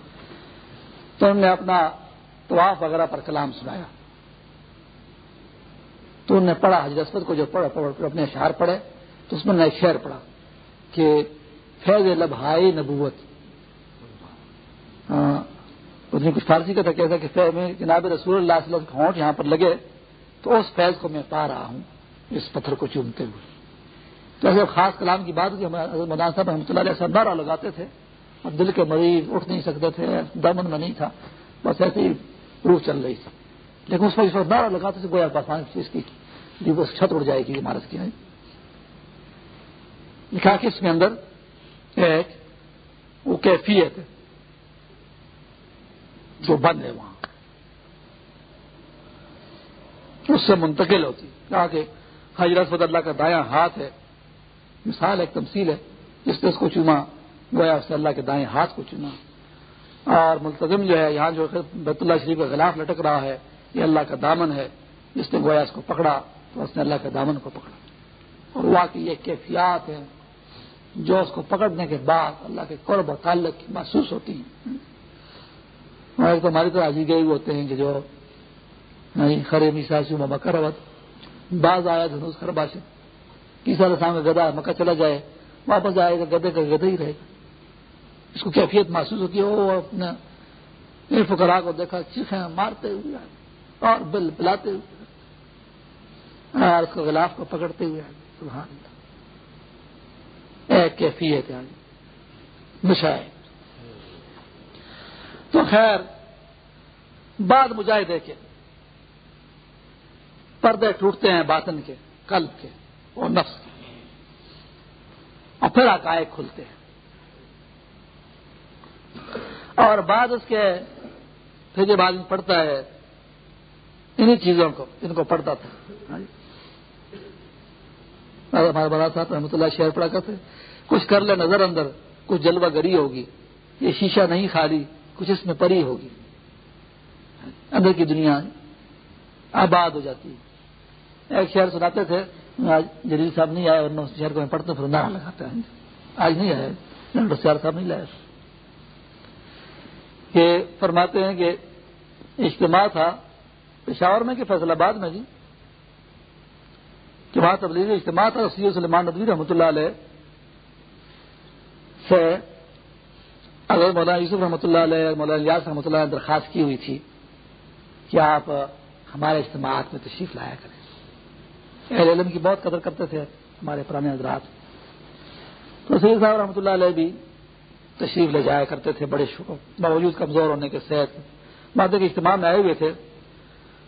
تو انہوں نے اپنا طواف وغیرہ پر کلام سنایا۔ تو انہوں نے پڑھا، حضرت اسمد کو جو پڑھا پڑھ اپنے اشعار پڑھے۔ تو اس میں نے ایک شعر پڑھا کہ فیض لبھائی نبوت۔ ہاں، اس نے کچھ فارسی کا تھا کہتا کہ جناب رسول اللہ صلی اللہ علیہ وسلم ہونٹ یہاں پر لگے، تو اس فیض کو میں پا رہا ہوں اس پتھر کو چومتے ہوئے۔ تو ایسے خاص کلام کی بات مولانا صاحب رحمۃ اللہ علیہ نعرہ لگاتے تھے۔ اب دل کے مریض اٹھ نہیں سکتے تھے دمن میں نہیں تھا، بس ایسے ہی روح چل رہی تھی۔ لیکن اس وقت نعرہ لگاتے تھے، گویا پاسان چیز کی جی وہ چھت اڑ جائے گی، عمارت کی لکھا کہ اس میں اندر ایک وہ کیفیت جو بند ہے وہاں۔ اس سے منتقل ہوتی۔ کہا کہ حضرت فد اللہ کا دایاں ہاتھ ہے۔ مثال ایک تمثیل ہے، جس نے اس کو چوما۔ گویا اس نے اللہ کے دائیں ہاتھ کو چنا اور ملتظم جو ہے، یہاں جو بیت اللہ شریف کا غلاف لٹک رہا ہے، یہ اللہ کا دامن ہے۔ جس نے گویا اس کو پکڑا، تو اس نے اللہ کے دامن کو پکڑا۔ اور وہاں کی یہ کیفیات ہے جو اس کو پکڑنے کے بعد اللہ کے قرب و تعلق کی محسوس ہوتی ہیں۔ اور ایک تو ہماری طرح حاجی گئے ہوتے ہیں کہ جو نہیں خرے میسا سے مکہ روت بعض آیا دھنوس خر باشے تیسرا رسام کا گدا مکہ چلا جائے، واپس آئے گا گدے کا گدا ہی رہے گا۔ اس کو کیفیت محسوس ہوتی ہے، وہ اپنا فکرا کو دیکھا، چیخیں مارتے ہوئے اور بل بلاتے ہوئے اور اس کو غلاف کو پکڑتے ہوئے سبحان اللہ۔ کیفیت یعنی ہے نشائے تو خیر، بعد مجاہدے کے پردے ٹوٹتے ہیں باطن کے، قلب کے اور نفس کے۔ اور پھر عقائد کھلتے ہیں۔ اور بعد اس کے پھر جب آدمی پڑھتا ہے انہیں چیزوں کو، ان کو پڑھتا تھا۔ ہمارے بڑا صاحب رحمۃ اللہ شہر پڑھا کرتے کچھ کر لے نظر اندر، کچھ جلوہ گری ہوگی۔ یہ شیشہ نہیں خالی، کچھ اس میں پری ہوگی۔ اندر کی دنیا آباد ہو جاتی۔ ہے ایک شہر سناتے تھے، آج جلیل صاحب نہیں آئے، ورنہ اس شہر کو میں پڑھتے پھر نعرہ لگاتا ہے آج نہیں آئے ڈاکٹر سیار صاحب نہیں لائے۔ کہ فرماتے ہیں کہ اجتماع تھا، پشاور میں کہ فیصل آباد میں جی؟ کہ وہاں تبلیغ اجتماع تھا سی سلمان ندوی رحمۃ اللہ علیہ سے اگر مولانا یوسف رحمۃ اللہ علیہ، مولانا الیاس رحمۃ اللہ نے درخواست کی ہوئی تھی کہ آپ ہمارے اجتماعات میں تشریف لایا کریں۔ اہل علم کی بہت قدر کرتے تھے ہمارے پرانے حضرات۔ تو سید صاحب رحمۃ اللہ علیہ بھی تشریف لے جایا کرتے تھے، بڑے باوجود کمزور ہونے کے صحت مادے کے اجتماع میں آئے ہوئے تھے۔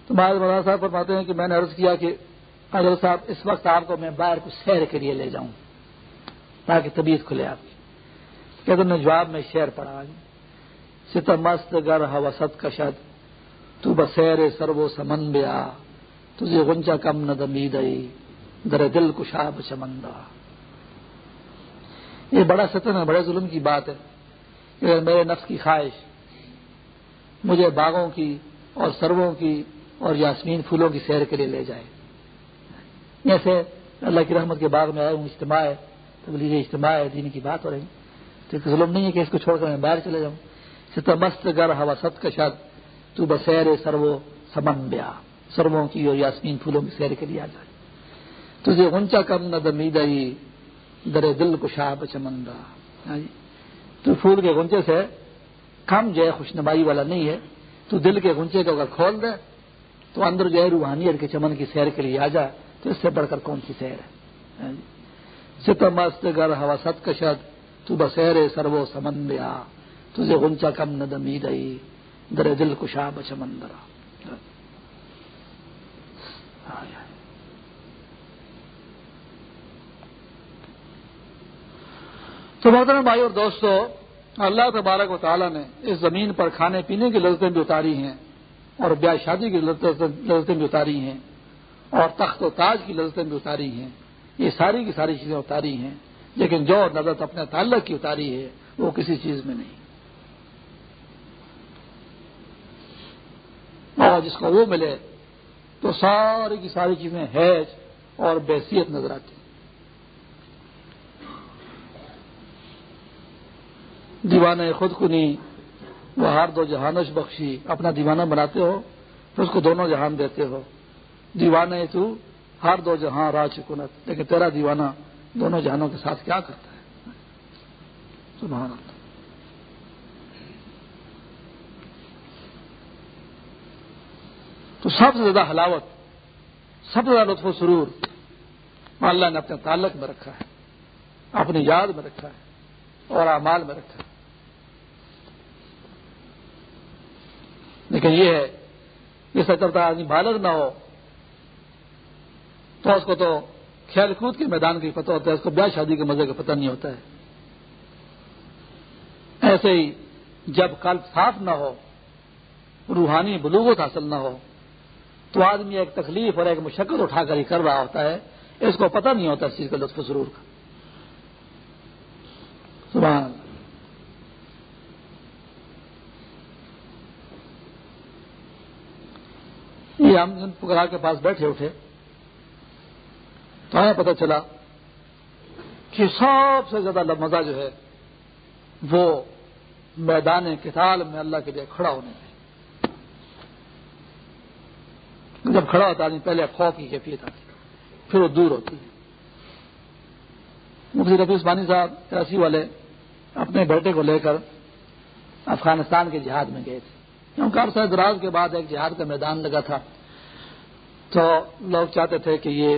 تو مہاراج مولانا صاحب فرماتے ہیں کہ میں نے عرض کیا کہ حضرت صاحب، اس وقت آپ کو میں باہر کو سیر کے لیے لے جاؤں، تاکہ طبیعت کھلے آپ کی۔ تم نے جواب میں شعر پڑھا ستم مست گر ست کشد، تو بسیر سرو سمن بیا۔ تجھے غنچا کم نہ دمید در دل کشاب چمندا یہ بڑا ستم ہے، بڑے ظلم کی بات ہے۔ کہ میرے نفس کی خواہش۔ مجھے باغوں کی اور سرو کی اور یاسمین پھولوں کی سیر کے لیے لے جائے۔ جیسے اللہ کی رحمت کے باغ میں آئے ہوں اجتماع ہے تو اجتماع ہے، دین کی بات ہو رہی تو ظلم نہیں ہے کہ اس کو چھوڑ کر میں باہر چلے جاؤں۔ ستم مست گر ہوا ست کا شد تو بسیر سرو سمن بیا۔ سرو کی اور یاسمین پھولوں کی سیر کے لیے آ جائے۔ تجھے اونچا کم نہ دمید در دل کو شاب چمندا۔ ہاں جی؟ تو پھول کے گنچے سے کم جو ہے، خوشنمائی والا نہیں ہے۔ تو دل کے گنچے کو اگر کھول دے، تو اندر جو ہے روحانیت کے چمن کی سیر کے لیے آ جائے تو اس سے بڑھ کر کون سی سیر ہے؟ ستم مست گر ہوا ست کشد، تو بسیر سرو سمن بیا تجھے گنچا کم نہ دمید در دل کو شاب چمندرا ہاں جی۔ ہاں جی۔ تو محترم بھائی اور دوستو، اللہ تبارک و تعالیٰ نے اس زمین پر کھانے پینے کی لذتیں بھی اتاری ہیں اور بیاہ شادی کی لذتیں بھی اتاری ہیں۔ اور تخت و تاج کی لذتیں بھی اتاری ہیں۔ یہ ساری کی ساری چیزیں اتاری ہیں، لیکن جو نظر اپنے تعلق کی اتاری ہے، وہ کسی چیز میں نہیں۔ اور جس کو وہ ملے، تو ساری کی ساری چیزیں حیض اور بحثیت نظر آتی۔ دیوانہ خود کو نہیں، وہ ہر دو جہانش بخشی، اپنا دیوانہ بناتے ہو، پھر اس کو دونوں جہان دیتے ہو۔ دیوانہ تو ہر دو جہاں راہ چکنت لیکن تیرا دیوانہ دونوں جہانوں کے ساتھ کیا کرتا ہے؟ سبحان اللہ۔ تو سب سے زیادہ حلاوت، سب سے زیادہ لطف و سرور اللہ نے اپنے تعلق میں رکھا ہے، اپنی یاد میں رکھا ہے اور اعمال میں رکھا ہے۔ لیکن یہ ہے، یہ کرتا آدمی بالغ نہ ہو تو اس کو تو کھیل کود کے میدان کا پتہ ہوتا ہے، اس کو بیاہ شادی کے مزے کا پتہ نہیں ہوتا ہے۔ ایسے ہی جب کل صاف نہ ہو، روحانی بلوغت حاصل نہ ہو، تو آدمی ایک تکلیف اور ایک مشقت اٹھا کر ہی کر رہا ہوتا ہے، اس کو پتہ نہیں ہوتا اس چیز کا لطف ضرور کا۔ سبحان یہ ہم پکرا کے پاس بیٹھے اٹھے تو ہمیں پتہ چلا کہ سب سے زیادہ مزہ جو ہے وہ میدان کتال میں اللہ کے لیے کھڑا ہونے میں جب کھڑا ہوتا آدمی، پہلے خوف کی کیفیت آتی پھر وہ دور ہوتی ہے۔ مفتی رفیع عثمانی صاحب، کراچی والے اپنے بیٹے کو لے کر افغانستان کے جہاد میں گئے تھے۔ کیونکہ عرصہ دراز کے بعد ایک جہاد کا میدان لگا تھا۔ تو لوگ چاہتے تھے کہ یہ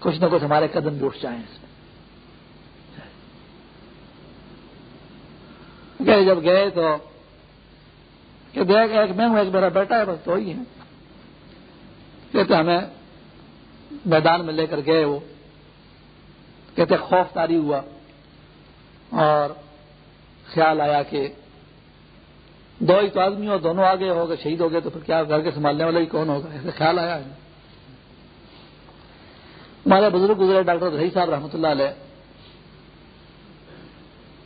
کچھ نہ کچھ ہمارے قدم بھی اٹھ جائیں۔ اس میں گئے جب گئے تو کہ دیکھ ایک میں ہوں، ایک میرا بیٹا ہے، بس تو ہی ہے۔ کہتے ہمیں میدان میں لے کر گئے وہ۔ کہتے خوف تاری ہوا۔ اور خیال آیا کہ دو ہی تو آدمی ہو دونوں آگے ہو گئے، شہید ہو گئے تو پھر کیا گھر کے سنبھالنے والا ہی کون ہوگا؟ ایسے خیال آیا ہے۔ ہمارے بزرگ گزرے ڈاکٹر رہی صاحب رحمۃ اللہ علیہ،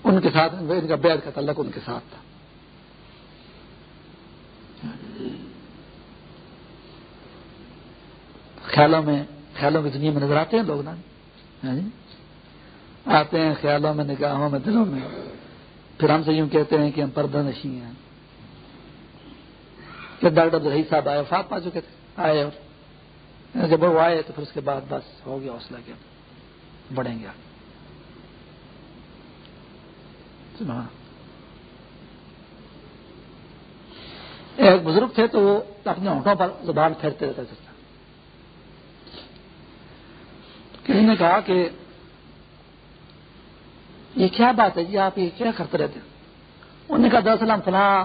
ان کے ساتھ، ان کا بیعت کا تعلق ان کے ساتھ تھا۔ خیالوں میں، خیالوں کی دنیا میں نظر آتے ہیں لوگ نا؟ ہاں جی؟ آتے ہیں خیالوں میں، نگاہوں میں، دلوں میں۔ پھر ہم سے یوں کہتے ہیں کہ ہم پردہ نشی ہیں۔ کہ ڈاکٹر رہی صاحب آئے فاپ پا چکے تھے، آئے اور جب وہ آئے تو پھر اس کے بعد بس ہو گیا حوصلہ کیا۔ بڑھیں گے ایک بزرگ تھے تو وہ اپنے ہونٹوں پر زبان پھیرتے رہتے تھے۔ کسی نے کہا کہ یہ کیا بات ہے جی؟ آپ یہ کیا کرتے رہتے انہوں نے کہا، دراصل ہم فلاں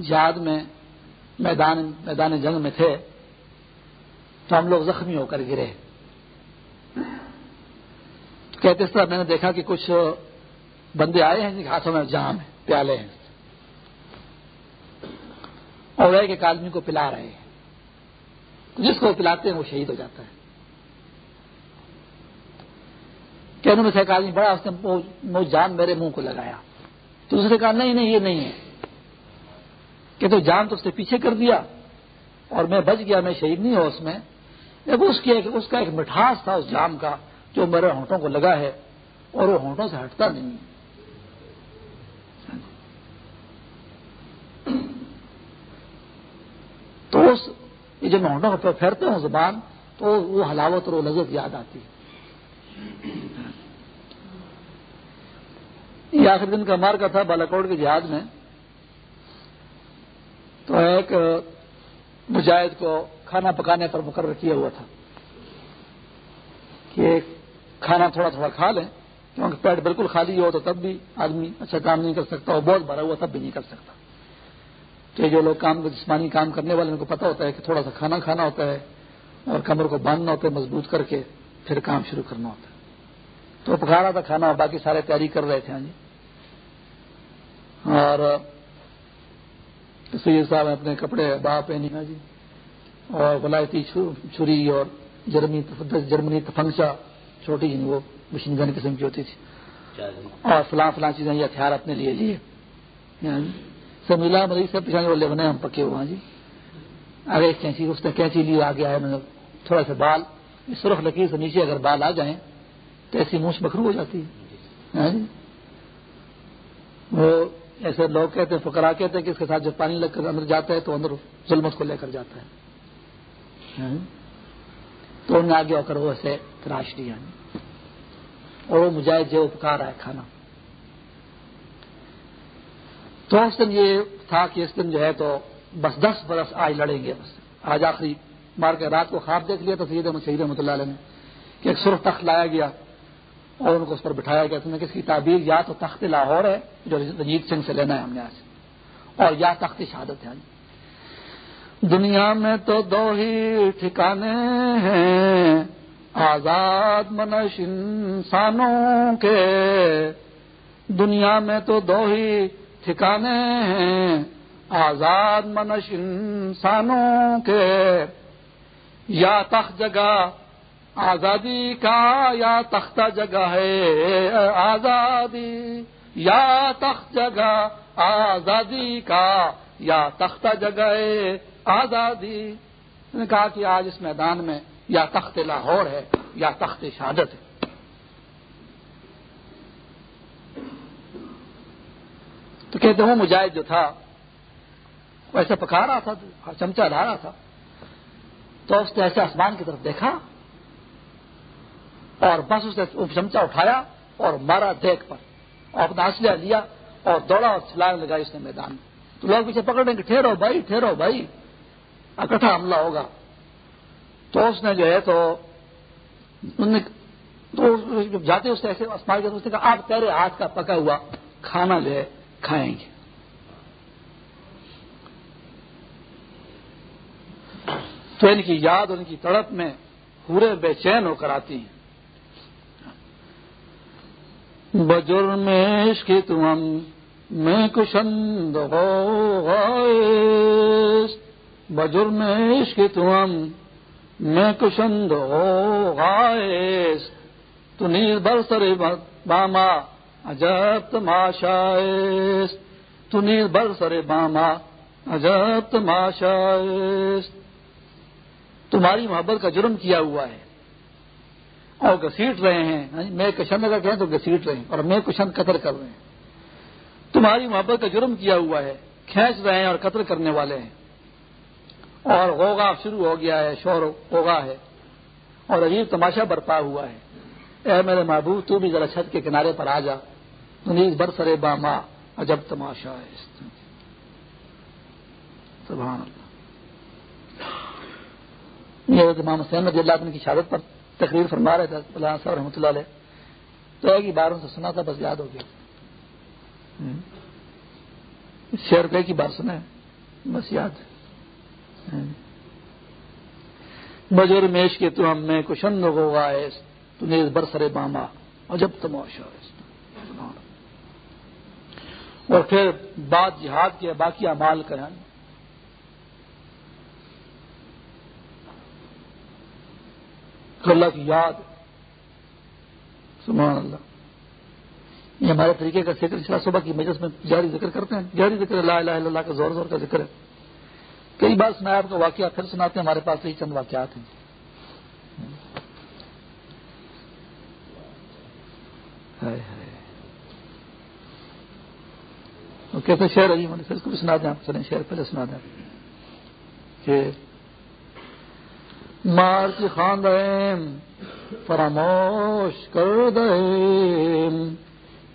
جہاد میں میدان میدان جنگ میں تھے۔ تو ہم لوگ زخمی ہو کر گرے۔ کہتے اس طرح میں نے دیکھا کہ کچھ بندے آئے ہیں جن کے ہاتھوں میں جام ہے، پیالے ہیں۔ اور ایک ایک آدمی کو پلا رہے ہیں۔ جس کو پلاتے ہیں وہ شہید ہو جاتا ہے۔ کہ انہوں نے ایک آدمی بڑا، اس نے جان میرے منہ کو لگایا۔ تو دوسرے کہا، نہیں نہیں، یہ نہیں ہے۔ کہ تو جان تو اس نے پیچھے کر دیا اور میں بچ گیا، میں شہید نہیں ہوں اس میں۔ اس کی ایک اس کا ایک مٹھاس تھا، اس جام کا، جو میرے ہونٹوں کو لگا ہے، اور وہ ہونٹوں سے ہٹتا نہیں۔ تو اس جب میں ہونٹوں کو پھیرتا ہوں زبان، تو وہ حلاوت اور وہ لذت یاد آتی۔ ہے یہ آخر دن کا مار کا تھا بالاکوٹ کے جہاد میں۔ تو ایک مجاہد کو کھانا پکانے پر مقرر کیا ہوا تھا کہ کھانا تھوڑا تھوڑا کھا لیں، کیونکہ پیٹ بالکل خالی ہو تو تب بھی آدمی اچھا کام نہیں کر سکتا اور بہت بھرا ہوا تب بھی نہیں کر سکتا۔ کہ جو لوگ کام، جسمانی کام کرنے والے، ان کو پتا ہوتا ہے کہ تھوڑا سا کھانا کھانا ہوتا ہے اور کمر کو باندھنا ہوتا ہے، مضبوط کر کے پھر کام شروع کرنا ہوتا ہے۔ تو پکا رہا تھا کھانا باقی سارے تیاری کر رہے تھے ہاں جی۔ اور سید صاحب اپنے کپڑے با پہنی ہاں جی۔ اور ولایتی چھری اور جرمنی جرمنی تفنگچا چھوٹی وہ مشین گن قسم کی ہوتی تھی اور فلاں فلاں چیزیں یہ ہتھیار اپنے لیے لیے ہاں جی۔ سب ملا مریض سب پچھانے والے بنے ہم پکے ہوئے ہاں جی آگے کینچی اس نے کینچی لی آگے آئے میں تھوڑا سا بال سرخ لکیر سے نیچے اگر بال آ جائیں تو ایسی مونچھ بکرو ہو جاتی ہے ہاں جی۔ وہ ایسے لوگ کہتے ہیں فکرا کہتے ہیں کہ اس کے ساتھ جب پانی لگ کر اندر جاتا ہے تو اندر ظلمت کو لے کر جاتا ہے۔ تو انہوں نے آگے ہو کر وہ ایسے تراش دیا اور وہ مجاہد جو پکار رہا ہے کھانا۔ تو اس دن یہ تھا کہ اس دن جو ہے تو بس دس برس آج لڑیں گے۔ بس آج آخری مار کے رات کو خواب دیکھ لیا تو سید سید رحمۃ اللہ علیہ نے کہ ایک سرخ تخت لایا گیا اور ان کو اس پر بٹھایا گیا۔ تم نے کس کی تعبیر یا تو تخت لاہور ہے، جو رنجیت سنگھ سے لینا ہے ہم نے آج اور یا تخت شہادت ہے۔ دنیا میں تو دو ہی ٹھکانے ہیں۔ آزاد منش انسانوں کے۔ دنیا میں تو دو ہی ٹھکانے ہیں۔ آزاد منش انسانوں کے۔ یا تخت جگہ آزادی کا، یا تختہ جگہ ہے آزادی۔ یا تخت جگہ آزادی کا۔ یا تختہ جگہ آزادی۔ نے کہا کہ آج اس میدان میں یا تخت لاہور ہے یا تخت شہادت ہے۔ تو کہتے وہ مجاہد جو تھا ایسے پکا رہا تھا چمچا لا رہا تھا۔ تو اس نے ایسے آسمان کی طرف دیکھا اور بس اس نے چمچا اٹھایا اور مارا دیکھ پر اور اپنا اسلحہ لیا اور دوڑا اور چھلانگ لگائی اس نے میدان میں۔ تو لوگ پیچھے پکڑ کہ ٹھہرو بھائی ٹھہرو بھائی۔ اکٹھا حملہ ہوگا۔ تو اس نے جو ہے تو جب جاتے اس نے ایسے اسمال کے اس نے کہا، آپ تیرے ہاتھ کا پکا ہوا کھانا جو ہے کھائیں گے۔ تو ان کی یاد، ان کی تڑپ میں پورے بے چین ہو کر آتی ہیں۔ بجر میں تم میں کشند ہو بجر میں تم میں کشند ہو غائز تو نیز برسر باما، عجب تماشا تو نیز برسر باما، عجب تماشا تمہاری محبت کا جرم کیا ہوا ہے۔ اور گسیٹ رہے ہیں۔ یعنی میں کشن اگر کہیں تو گسیٹ رہے ہیں اور میں کشن قتل کر رہے ہیں۔ تمہاری محبت کا جرم کیا ہوا ہے، کھینچ رہے ہیں اور قتل کرنے والے ہیں۔ اور ہوگا شروع ہو گیا ہے، شور ہوگا ہے۔ اور عجیب تماشا برپا ہوا ہے۔ اے میرے محبوب، تو بھی ذرا چھت کے کنارے پر آ جا۔ تنیز برسرے باما عجب تماشا ہے۔ سبحان اللہ۔ یہ امام حسین رضی اللہ عنہ کی شہادت پر تقریر فرما رہے تھے اللہ صاحب رحمۃ اللہ علیہ۔ تو ایک ہی باروں سے سنا تھا، بس یاد ہو گیا۔ شیر پہ کی بات سنا ہے بس یاد۔ بجور میش کے تو ہم میں کشند ہو گائے تو نیز برسر باما اور جب تماشا اور پھر بات جہاد کے باقی امال کریں۔ اللہ کی یاد۔ سبحان اللہ۔ یہ ہمارے طریقے کا ذکر صبح کی مجلس میں جاری ذکر کرتے ہیں۔ جاری ذکر اللہ الہ الا اللہ کا زور زور کا ذکر ہے۔ کئی بار سنا آپ کا واقعہ پھر سناتے ہیں، ہمارے پاس یہی چند واقعات ہیں۔ کہتے شہر عجیب پھر اس کو بھی سنا دیں آپ، چلیں شہر پہلے سنا دیں۔ کہ مار کی خان فراموش کر دے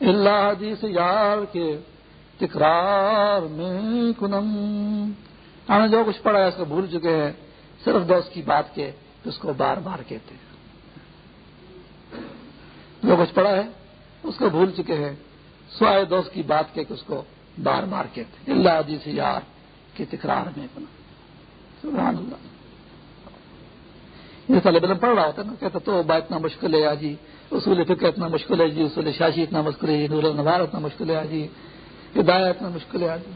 اللہ حدیث یار کے تکرار میں کنم۔ ہم نے جو کچھ پڑھا ہے اس کو بھول چکے ہیں، صرف دوست کی بات کے اس کو بار بار کہتے ہیں۔ جو کچھ پڑھا ہے، اس کو بھول چکے ہیں، سوائے دوست کی بات کے اس کو بار بار کہتے ہیں۔ اللہ حدیث یار کے تکرار میں سبحان اللہ۔ یہ طالب علم پڑھ رہا ہوتا ہے نا، کہتا تو با اتنا مشکل ہے آجی، اصول فکر اتنا مشکل ہے جی اصول شاشی اتنا مشکل ہے جی نور نوار اتنا مشکل ہے آجی، ہدایہ اتنا مشکل ہے آجی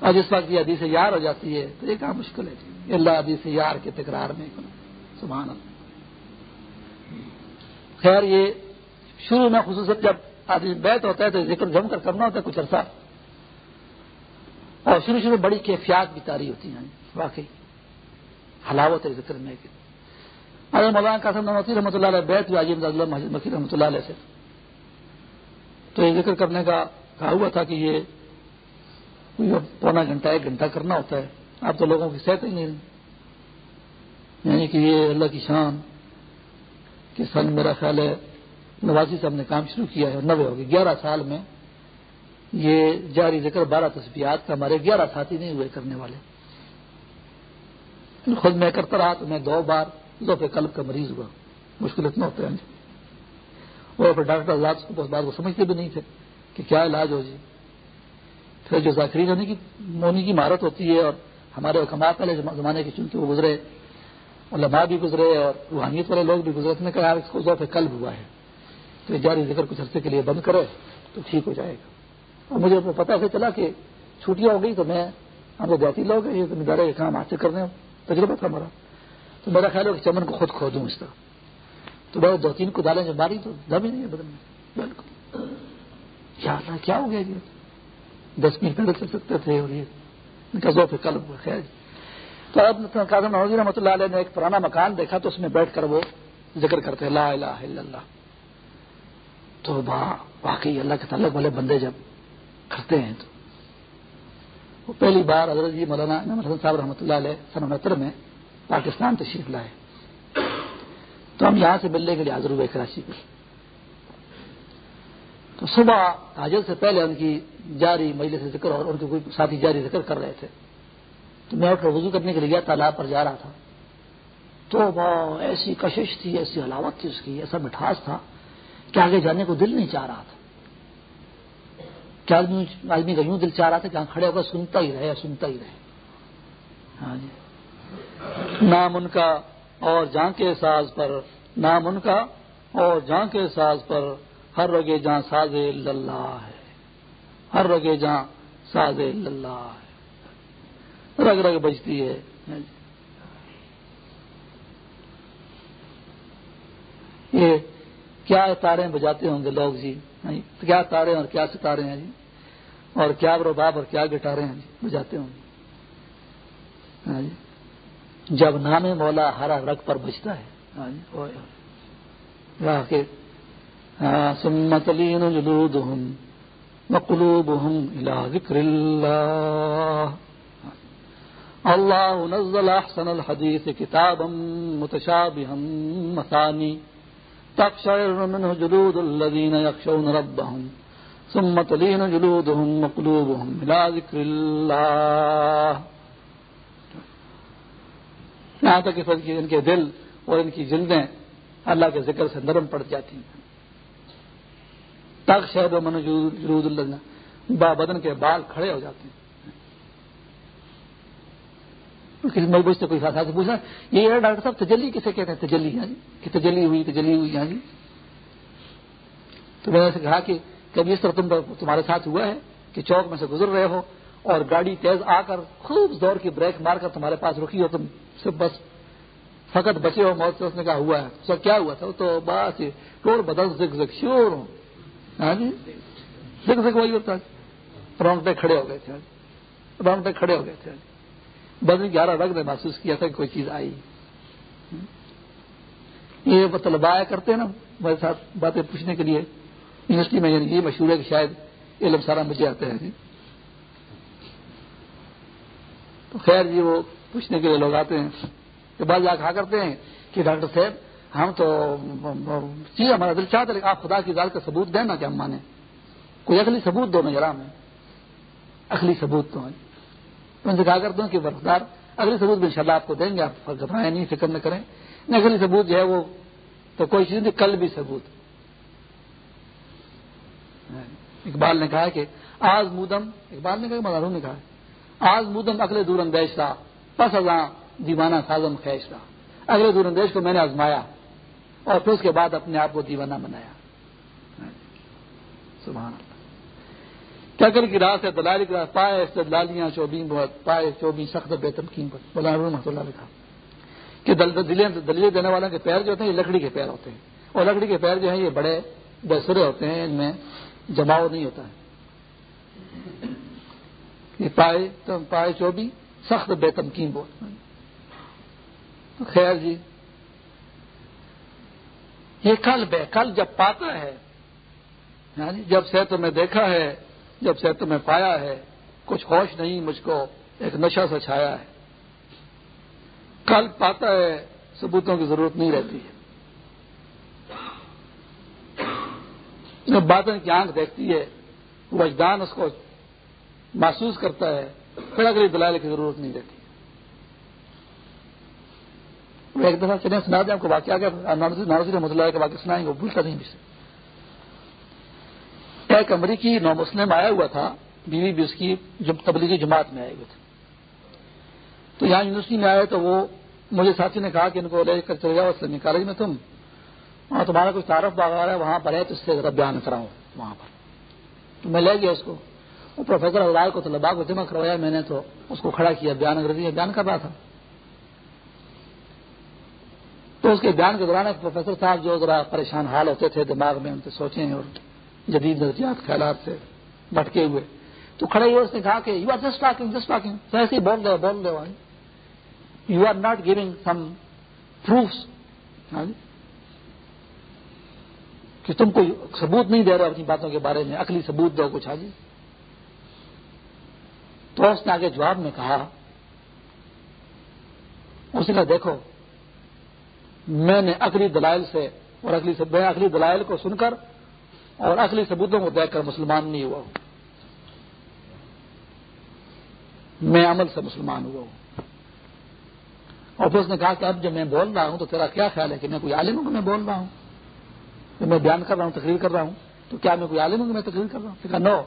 آج اس وقت یہ حدیث یار ہو جاتی ہے، تو یہ کہاں مشکل ہے جی؟ اللہ حدیث یار کے تکرار میں سبحان اللہ۔ خیر، یہ شروع میں خصوصاً جب آدمی بیت ہوتا ہے تو ذکر جم کر کرنا ہوتا ہے کچھ عرصہ۔ اور شروع شروع بڑی کیفیات بھی تاری ہوتی ہیں، واقعی۔ حلاوت ہے ذکر میں۔ اگر مولانا قاسم نمتی رحمۃ اللہ علیہ بیت عجیب مکی رحمۃ اللہ علیہ سے۔ تو یہ ذکر کرنے کا کہا ہوا تھا کہ یہ پونا گھنٹہ، ایک گھنٹہ کرنا ہوتا ہے۔ اب تو لوگوں کی صحت ہی نہیں۔ یعنی کہ یہ اللہ کی شان کہ سن میرا خیال ہے نوازی سے ہم نے کام شروع کیا ہے، نوے ہوگی گیارہ سال میں یہ جاری ذکر، بارہ تصویرات کا ہمارے گیارہ ساتھی نہیں ہوئے کرنے والے۔ خود میں کرتا رہا تو میں دو بار ذوف قلب کا مریض ہوا مشکل اتنا ہوتا ہے اور پھر ڈاکٹر آزاد کو اس بات کو سمجھتے بھی نہیں تھے کہ کیا علاج ہو جی۔ پھر جو ذاکرین ہونے کی مونی کی مہارت ہوتی ہے اور ہمارے حکمات والے زمانے کے چونکہ وہ گزرے، علماء بھی گزرے اور روحانیت والے لوگ بھی گزرے اس نے کہا اس کو ذوف قلب ہوا ہے۔ تو جاری ذکر کچھ عرصے کے لیے بند کرے تو ٹھیک ہو جائے گا۔ اور مجھے پتا سے چلا کہ چھٹیاں ہو گئی تو میں، ہم لوگ جاتی لوگ یہ ذمہ داری کام حاصل کرنے تجربہ تھا ہمارا۔ تو میرا خیال ہے کہ چمن کو خود کھو دوں اس طرح۔ تو بس دو تین کدالیں جب ماری تو دم ہی نہیں ہے بدن میں۔ بالکل۔ کیا کیا ہو گیا جی؟ دس منٹ پیدل چل سکتے تھے اور یہ گزوں پہ کل خیر جی۔ تو اب کاظم نوزی رحمۃ اللہ علیہ نے ایک پرانا مکان دیکھا تو اس میں بیٹھ کر وہ ذکر کرتے لا الہ الا اللہ۔ تو واقعی اللہ کے تعلق والے بندے جب کرتے ہیں تو وہ پہلی بار حضرت جی مولانا حسن صاحب رحمۃ اللہ علیہ سن انہتر میں پاکستان تشریف لائے۔ تو ہم یہاں سے ملنے کے لیے حاضر ہوئے کراچی پہ تو صبح حاجر سے پہلے ان کی جاری مجلس سے ذکر اور ان کے کوئی ساتھی جاری ذکر کر رہے تھے۔ تو میں اٹھ کر وضو کرنے کے لیے گیا، تالاب پر جا رہا تھا۔ تو وہ ایسی کشش تھی، ایسی علاوت تھی اس کی، ایسا مٹھاس تھا کہ آگے جانے کو دل نہیں چاہ رہا تھا۔ کیا آدمی آدمی کا یوں دل چاہ رہا تھا کہ ہاں کھڑے ہو کر سنتا ہی رہے، سنتا ہی رہے۔ ہاں جی۔ نام ان کا اور جان کے ساز پر، نام ان کا اور جان کے ساز پر ہر رگے جہاں ساز اللہ ہے۔ ہر رگے جہاں ساز اللہ ہے۔ رگ رگ بجتی ہے۔ یہ کیا تارے بجاتے ہوں گے لوگ جی؟ کیا تارے اور کیا ستارے ہیں جی؟ اور کیا رباب اور کیا گٹارے ہیں جی؟ بجاتے ہوں گے۔ ہاں جی۔ جب نام مولا ہرا رگ پر بجتا ہے۔ سمتلین جلودهم وقلوبهم الى ذكر الله۔ الله نزل احسن الحديث كتابا متشابها مثاني۔ تقشعر منه جلود الذين يخشون ربهم۔ ثم تلين جلودهم وقلوبهم الى ذكر الله۔ یہاں تک کہ ان کے دل اور ان کی جلدیں اللہ کے ذکر سے نرم پڑ جاتی ہیں۔ تک شہد و من جرود اللہ با بدن کے بال کھڑے ہو جاتے ہیں۔ کسی مجبور سے کوئی ساتھ سے پوچھا یہ ڈاکٹر صاحب، تجلی کسے کہتے ہیں؟ تجلی ہاں جی۔ کہ تجلی ہوئی تجلی ہوئی ہاں جی۔ تو میں نے کہا کہ کبھی اس طرح تم تمہارے ساتھ ہوا ہے کہ چوک میں سے گزر رہے ہو اور گاڑی تیز آ کر خوب زور کی بریک مار کر تمہارے پاس رکی ہو تم صرف بس۔ فقط بچے ہو موت سے اس نے کہا، ہوا ہے۔ سب کیا ہوا تھا؟ تو بس ٹوڑ بدل زک زک شور ہوں ہاں جی؟ دیکھ سکو وہی ہوتا رونگٹے کھڑے ہو گئے تھے۔ رونگٹے کھڑے ہو گئے تھے۔ بدن گیارہ رگ نے محسوس کیا تھا کہ کوئی چیز آئی۔ یہ طلبا آیا کرتے ہیں نا میرے ساتھ باتیں پوچھنے کے لیے۔ یونیورسٹی میں یعنی یہ مشہور ہے کہ شاید علم سارا مجھے آتے ہیں جی تو خیر جی وہ پوچھنے کے لیے لوگ آتے ہیں۔ کہ بعض کہا کرتے ہیں کہ ڈاکٹر صاحب، ہم تو جی ہمارا دل چاہتا ہے آپ خدا کی ذات کا ثبوت دیں نا کہ ہم مانے کوئی اگلی ثبوت دو نا ہمیں اگلی ثبوت تو ان سے کہا کرتا ہوں کہ برفدار اگلی ثبوت بھی انشاءاللہ آپ کو دیں گے، آپ گھبرائیں نہیں، فکر نہ کریں۔ اگلی ثبوت جو ہے وہ تو کوئی چیز نہیں کل بھی ثبوت۔ اقبال نے کہا کہ آج مودم، اقبال نے کہا کہ نے کہا۔ آج مودم اگلے دور اندیش تھا پس ازاں دیوانہ سازم خیش تھا اگلے دور اندیش کو میں نے آزمایا اور پھر اس کے بعد اپنے آپ کو دیوانہ بنایا. سبحان اللہ. کیا کر کی رات ہے دلالی کی رات پائے استدلالیاں چوبین بہت، پائے چوبین سخت بے تمکین پر. مولانا رحمۃ اللہ نے کہ دلیل دینے والوں کے پیر جو ہوتے ہیں، یہ لکڑی کے پیر ہوتے ہیں. اور لکڑی کے پیر جو ہیں، یہ بڑے بسرے ہوتے ہیں، ان میں جماؤ نہیں ہوتا ہے. یہ پائے پائے چوبی سخت بے تمکین بہت خیر جی یہ کل بے کل جب پاتا ہے یعنی جب سے تمہیں دیکھا ہے، جب سے تمہیں پایا ہے، کچھ ہوش نہیں مجھ کو، ایک نشہ سے چھایا ہے۔ کل پاتا ہے، ثبوتوں کی ضرورت نہیں رہتی۔ ہے جب بادن کی آنکھ دیکھتی ہے، وجدان اس کو محسوس کرتا ہے، پھر اگلی دلائل کی ضرورت نہیں رہتی۔ ایک دفعہ چلیں سنا دیں آپ کو واقعہ ناروزی رحمۃ اللہ کا واقعہ سنائیں گے، وہ بھولتا نہیں بھی ایک امریکی نو مسلم آیا ہوا تھا، بیوی بھی اس کی تبلیغی جماعت میں آئے ہوئے تھے تو یہاں یونیورسٹی میں آئے تو وہ مجھے ساتھی نے کہا کہ ان کو لے کر چلے جاؤ، اسلامی کالج میں تم۔ وہاں تمہارا کچھ تعارف باغار ہے، وہاں پر ہے، تو اس سے ذرا بیان کراؤ وہاں پر۔ تو میں لے گیا اس کو۔ پروفیسر اللہ کو طلبا کو جمع کروایا میں نے تو اس کو کھڑا کیا، بیان انگریزی بیان کر رہا تھا۔ تو اس کے بیان کے دوران پروفیسر صاحب جو ذرا پریشان حال ہوتے تھے، دماغ میں ان سے سوچے اور جدید نظریات خیالات سے بٹکے ہوئے۔ تو کھڑے ہوئے اس نے کہا کہ you are just talking just talking ایسے بول دو بول دو you are not giving some proofs کہ تم کوئی ثبوت نہیں دے رہے اپنی باتوں کے بارے میں اکلی ثبوت دو کچھ۔ حاجی تو اس نے آگے جواب میں کہا، اس نے کہا، دیکھو، میں نے اگلی دلائل سے اور اگلی میں اگلی دلائل کو سن کر اور اگلی ثبوتوں کو دیکھ کر مسلمان نہیں ہوا ہوں۔ میں عمل سے مسلمان ہوا ہوں۔ اور پھر اس نے کہا کہ اب جب میں بول رہا ہوں تو تیرا کیا خیال ہے کہ میں کوئی عالم ہوں کہ میں بول رہا ہوں؟ کہ میں بیان کر رہا ہوں، تقریر کر رہا ہوں۔ تو کیا میں کوئی عالم ہوں کہ میں تقریر کر رہا ہوں؟ کہا no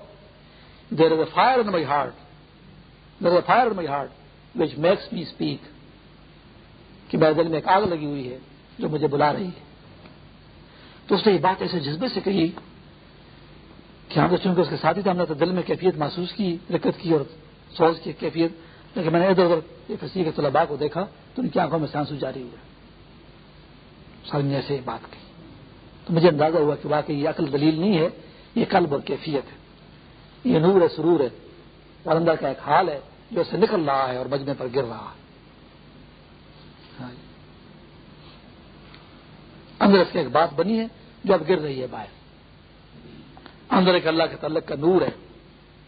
there is a fire in my heart there a fire my heart which makes me speak کہ میرے دل میں ایک آگ لگی ہوئی ہے جو مجھے بلا رہی ہے۔ تو اس نے یہ بات ایسے جذبے سے کہی کہ ہم تو چونکہ اس کے ساتھ ہی تھا ہم نے تو دل میں کیفیت محسوس کی دقت کی اور سوچ کی کیفیت، لیکن میں نے ادھر ادھر فصیح کے طلباء کو دیکھا تو ان کی آنکھوں میں سانسو جاری ہوئے۔ سر نے ایسے بات کی۔ تو مجھے اندازہ ہوا کہ واقعی یہ عقل دلیل نہیں ہے، یہ قلب اور کیفیت ہے۔ یہ نور ہے سرور ہے۔ اور کا ایک حال ہے جو اسے نکل رہا ہے اور بجنے پر گر رہا ہے۔ ہاں جی۔ اندر اس کی ایک بات بنی ہے جو اب گر رہی ہے باہر۔ اندر ایک اللہ کے تعلق کا نور ہے۔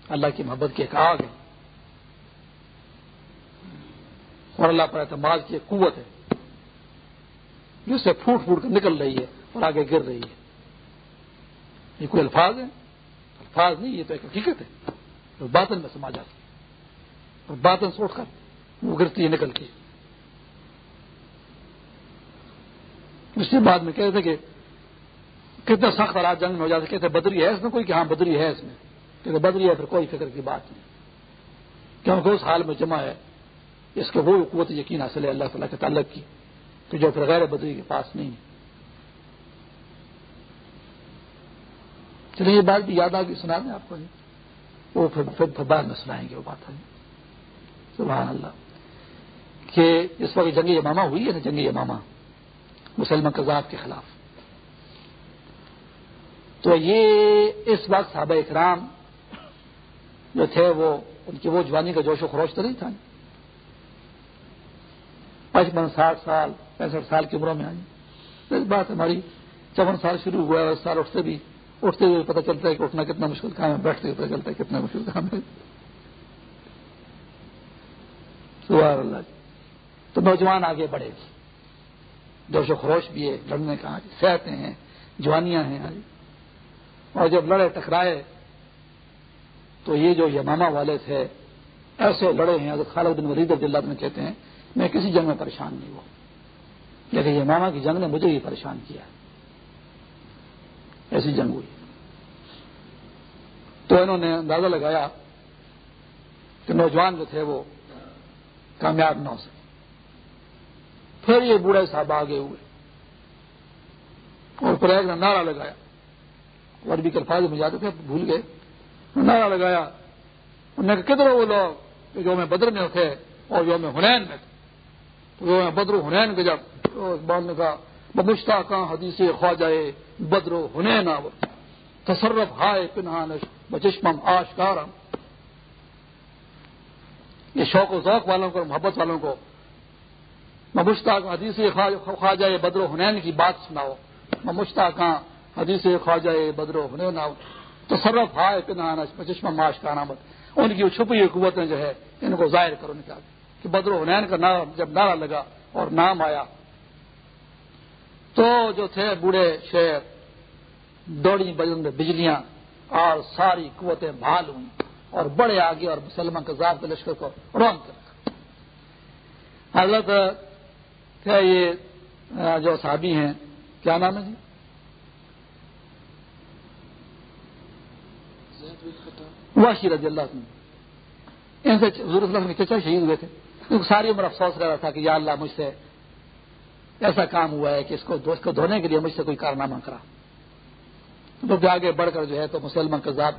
اللہ کی محبت کی ایک آگ ہے۔ اور اللہ پر اعتماد کی ایک قوت ہے۔ جو سے پھوٹ پھوٹ کر نکل رہی ہے اور آگے گر رہی ہے۔ یہ کوئی الفاظ ہے الفاظ نہیں، یہ تو ایک حقیقت ہے۔ باطن میں سما جاتی اور باطن سوٹ کر وہ گرتی ہے نکل کے۔ اس کے بعد میں کہتے تھے کہ کتنے سخت حالات جنگ میں ہو جاتے کہتے بدری ہے اس میں کوئی کہ ہاں بدری ہے اس میں۔ کہتے بدری ہے پھر کوئی فکر کی بات نہیں۔ کیونکہ اس حال میں جمع ہے۔ اس کو وہ قوت یقین حاصل ہے اللہ تعالیٰ کے تعلق کی۔ تو جو پھر غیر بدری کے پاس نہیں ہے۔ چلیے، یہ بات بھی یاد آ گئی، سنا دیں آپ کو۔ وہ پھر پھر بعد میں سنائیں گے وہ بات ہے سبحان اللہ۔ کہ اس وقت جنگی امامہ ہوئی ہے نا جنگی امامہ مسلمان کذاب کے خلاف۔ تو یہ اس وقت صحابہ اکرام جو تھے، وہ ان کی وہ جوانی کا جوش و خروش تو نہیں تھا۔ پچپن ساٹھ سال، پینسٹھ سال کی عمروں میں آئی اس بات ہماری چون سال شروع ہوا ہے اس سال اٹھتے بھی اٹھتے ہوئے پتہ چلتا ہے کہ اٹھنا کتنا مشکل کام ہے، بیٹھتے ہوئے پتہ چلتا ہے کتنا مشکل کام ہے۔ اللہ تو نوجوان آگے بڑھے۔ گی جوش و خروش بھی ہے، لڑنے کا صحتیں ہیں، جوانیاں ہیں اور جب لڑے، ٹکرائے، تو یہ جو یماما والے تھے ایسے لڑے ہیں۔ اگر خالد بن ولید عبد اللہ میں کہتے ہیں، میں کسی جنگ میں پریشان نہیں ہوا۔ لیکن یماما کی جنگ نے مجھے ہی پریشان کیا۔ ہے ایسی جنگ ہوئی۔ تو انہوں نے اندازہ لگایا کہ نوجوان جو تھے وہ کامیاب نہ ہو سکے پھر یہ بوڑھے صاحب آگے ہوئے۔ اور پریگ نے نعرہ لگایا۔ اور بھی کرفاظ میں جاتے تھے بھول گئے۔ نعرہ لگایا۔ انہوں نے کہا، کدھر وہ لوگ جو میں بدر میں تھے اور جو میں ہنین میں تھے؟ جو میں بدر ہنین کے جب بعد نے کہا بمشتا کہاں حدیث خوا جائے بدر ہنین تصرف ہائے پنہانش، بچشمم آشکارم۔ یہ شوق و ذوق والوں کو، محبت والوں کو۔ مشتاق حدیث خواجہ بدر و حنین کی بات سناؤ۔ مشتاق حدیث خواجہ بدر و حنین آؤ تو سرف ہائے پنانا چشمہ معاش کا نامت ان کی چھپی قوتیں جو ہے، ان کو ظاہر کرو نکال۔ کہ بدر و حنین کا نعرہ جب نعرہ لگا اور نام آیا تو جو تھے بوڑھے شہر دوڑی بجن میں بجلیاں اور ساری قوتیں بھال ہوئی اور بڑے آگے اور مسلمان کذاب کے لشکر کو رون کر حضرت، کیا یہ جو صحابی ہیں، کیا نام ہے جی؟ واشی رضی اللہ ان سے حضور کے چچا شہید ہوئے تھے؟ ساری عمر افسوس رہ رہا تھا کہ یا اللہ مجھ سے ایسا کام ہوا ہے کہ اس کو کو دھونے کے لیے مجھ سے کوئی کارنامہ کرا۔ تو آگے بڑھ کر جو ہے تو مسلمان کذاب